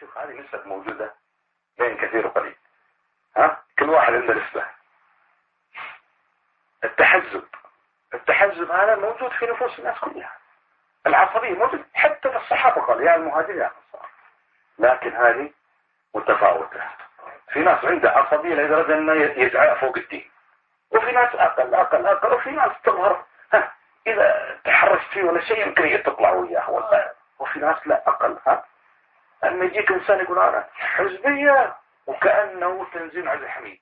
Speaker 4: شوف هذه نسب موجودة بين كثير وقليل. ها؟ كل واحد عنده نسبة. التحزب. التحزب هذا موجود في نفوس الناس كلها. العصبية موجود حتى في الصحابة قال يا المهاجرين يا الأنصار لكن هذه متفاوتة. في ناس عنده عصبية لدرجة إنه يزعق فوق الدين. وفي ناس أقل أقل أقل وفي ناس تظهر ها إذا تحرشت فيه ولا شيء يمكن تطلع وياه ولا وفي ناس لا أقل ها؟ لما يجيك إنسان يقول أنا حزبية وكأنه تنزيل عبد الحميد.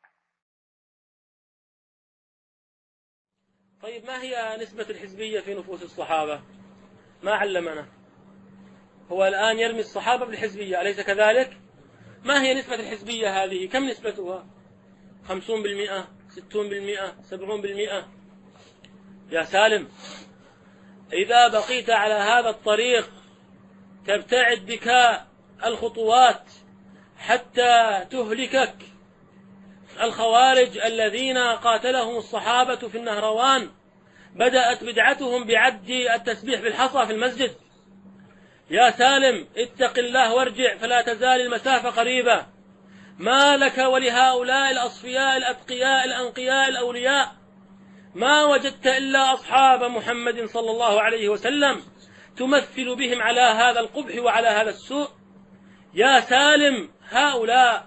Speaker 1: طيب ما هي نسبة الحزبية في نفوس الصحابة؟ ما علمنا. هو الآن يرمي الصحابة بالحزبية أليس كذلك؟ ما هي نسبة الحزبية هذه؟ كم نسبتها؟ خمسون بالمئة ستون بالمئة سبعون بالمئة؟ يا سالم إذا بقيت على هذا الطريق تبتعد بك الخطوات حتى تهلكك الخوارج الذين قاتلهم الصحابة في النهروان بدأت بدعتهم بعد التسبيح بالحصى في المسجد. يا سالم اتق الله وارجع فلا تزال المسافة قريبة. ما لك ولهؤلاء الأصفياء الأتقياء الأنقياء الأولياء؟ ما وجدت إلا أصحاب محمد صلى الله عليه وسلم تمثل بهم على هذا القبح وعلى هذا السوء. يا سالم هؤلاء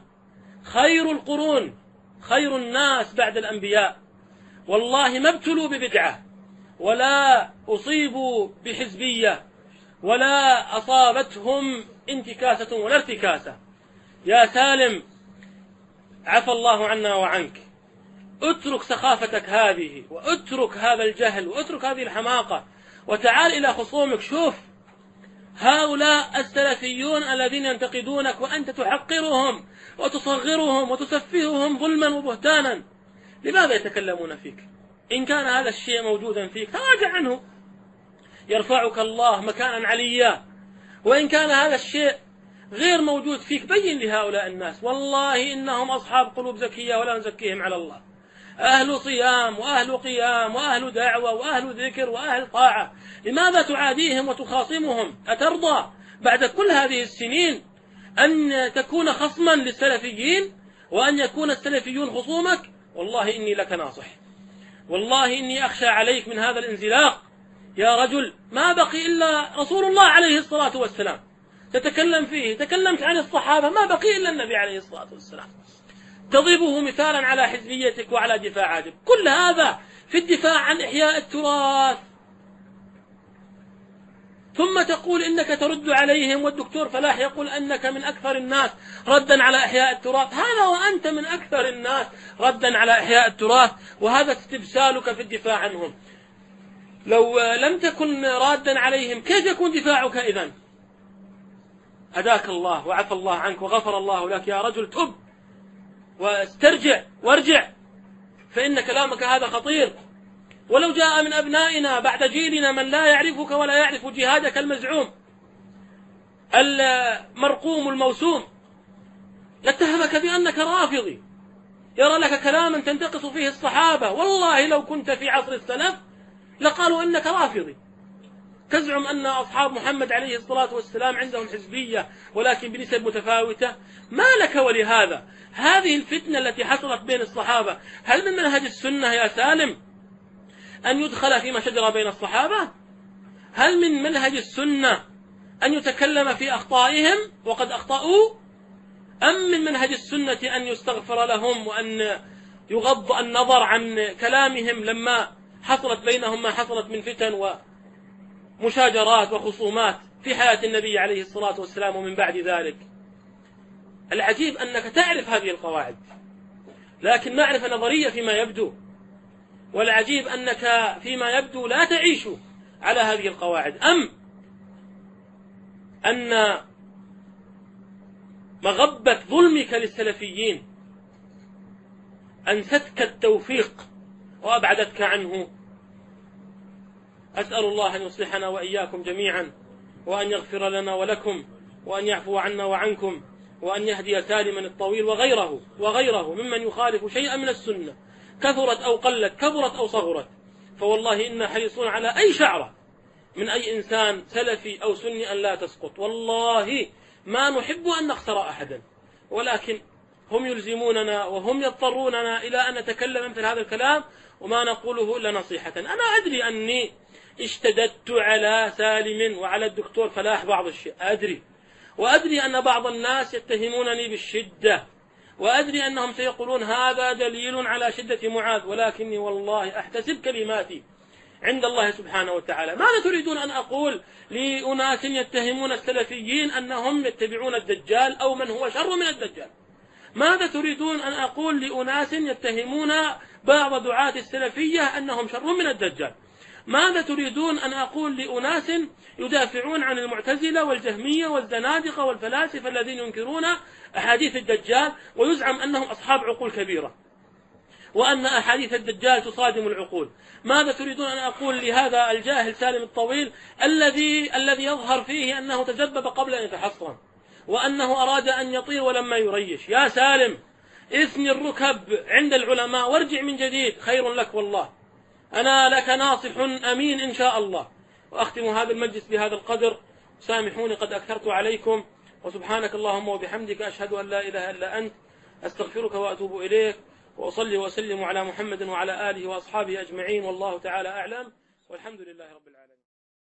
Speaker 1: خير القرون خير الناس بعد الأنبياء. والله ما ابتلوا ببدعة ولا أصيبوا بحزبية ولا أصابتهم انتكاسة ولا ارتكاسة. يا سالم عفى الله عنا وعنك. اترك سخافتك هذه واترك هذا الجهل واترك هذه الحماقة وتعال إلى خصومك. شوف هؤلاء السلفيون الذين ينتقدونك وأنت تحقرهم وتصغرهم وتسفههم ظلما وبهتانا. لماذا يتكلمون فيك؟ إن كان هذا الشيء موجودا فيك تراجع عنه. يرفعك الله مكانا عليا. وإن كان هذا الشيء غير موجود فيك بين لهؤلاء الناس. والله إنهم أصحاب قلوب زكية ولا نزكيهم على الله. أهل صيام وأهل قيام وأهل دعوة وأهل ذكر وأهل طاعة. لماذا تعاديهم وتخاصمهم؟ أترضى بعد كل هذه السنين أن تكون خصما للسلفيين وأن يكون السلفيون خصومك؟ والله إني لك ناصح. والله إني أخشى عليك من هذا الانزلاق. يا رجل ما بقي إلا رسول الله عليه الصلاة والسلام. تتكلم فيه تكلمت عن الصحابة ما بقي إلا النبي عليه الصلاة والسلام. تضربه مثالا على حزبيتك وعلى دفاعاتك. كل هذا في الدفاع عن إحياء التراث. ثم تقول إنك ترد عليهم والدكتور فلاح يقول أنك من أكثر الناس ردا على إحياء التراث. هذا وأنت من أكثر الناس ردا على إحياء التراث وهذا استبسالك في الدفاع عنهم. لو لم تكن رادا عليهم كيف يكون دفاعك إذن؟ هداك الله وعفى الله عنك وغفر الله لك. يا رجل تب. واسترجع وارجع. فإن كلامك هذا خطير. ولو جاء من أبنائنا بعد جيلنا من لا يعرفك ولا يعرف جهادك المزعوم المرقوم الموسوم لاتهمك بأنك رافضي. يرى لك كلاما تنتقص فيه الصحابة. والله لو كنت في عصر السلف لقالوا إنك رافضي. تزعم أن أصحاب محمد عليه الصلاة والسلام عندهم حزبية ولكن بنسب متفاوتة. ما لك ولهذا؟ هذه الفتنة التي حصلت بين الصحابة. هل من منهج السنة يا سالم أن يدخل فيما شجر بين الصحابة؟ هل من منهج السنة أن يتكلم في أخطائهم وقد أخطأوا؟ أم من منهج السنة أن يستغفر لهم وأن يغض النظر عن كلامهم لما حصلت بينهم ما حصلت من فتن ومشاجرات وخصومات في حياة النبي عليه الصلاة والسلام ومن بعد ذلك. العجيب أنك تعرف هذه القواعد لكن معرفة نظرية فيما يبدو والعجيب أنك فيما يبدو لا تعيش على هذه القواعد. أم أن مغبة ظلمك للسلفيين أنستك التوفيق وأبعدتك عنه؟ أسأل الله أن يصلحنا وإياكم جميعا وأن يغفر لنا ولكم وأن يعفو عنا وعنكم وأن يهدي سالما الطويل وغيره وغيره ممن يخالف شيئا من السنة. كثرت أو قلت كبرت أو صغرت. فوالله إنا حريصون على أي شعرة من أي إنسان سلفي أو سني أن لا تسقط. والله ما نحب أن نخسر أحدا. ولكن هم يلزموننا وهم يضطروننا إلى أن نتكلم مثل هذا الكلام وما نقوله إلا نصيحة. أنا أدري أني اشتددت على سالم وعلى الدكتور فلاح بعض الشيء. أدري. وأدري أن بعض الناس يتهمونني بالشدة. وأدري أنهم سيقولون هذا دليل على شدة معاذ ولكني والله أحتسب كلماتي عند الله سبحانه وتعالى. ماذا تريدون أن أقول لأناس يتهمون السلفيين أنهم يتبعون الدجال أو من هو شر من الدجال؟ ماذا تريدون أن أقول لأناس يتهمون بعض دعاة السلفية أنهم شر من الدجال؟ ماذا تريدون أن أقول لأناس يدافعون عن المعتزلة والجهمية والزنادقة والفلاسفة الذين ينكرون أحاديث الدجال ويزعم أنهم أصحاب عقول كبيرة وأن أحاديث الدجال تصادم العقول؟ ماذا تريدون أن أقول لهذا الجاهل سالم الطويل الذي الذي يظهر فيه أنه تسبب قبل أن يتحصن وأنه أراد أن يطير ولما يريش؟ يا سالم اثني الركب عند العلماء وارجع من جديد خير لك والله. أنا لك ناصح أمين إن شاء الله. وأختم هذا المجلس بهذا القدر. سامحوني قد أكثرت عليكم. وسبحانك اللهم وبحمدك أشهد أن لا إله إلا أنت. أستغفرك وأتوب إليك. وأصلي وأسلم على محمد وعلى آله وأصحابه أجمعين. والله تعالى أعلم. والحمد لله رب العالمين.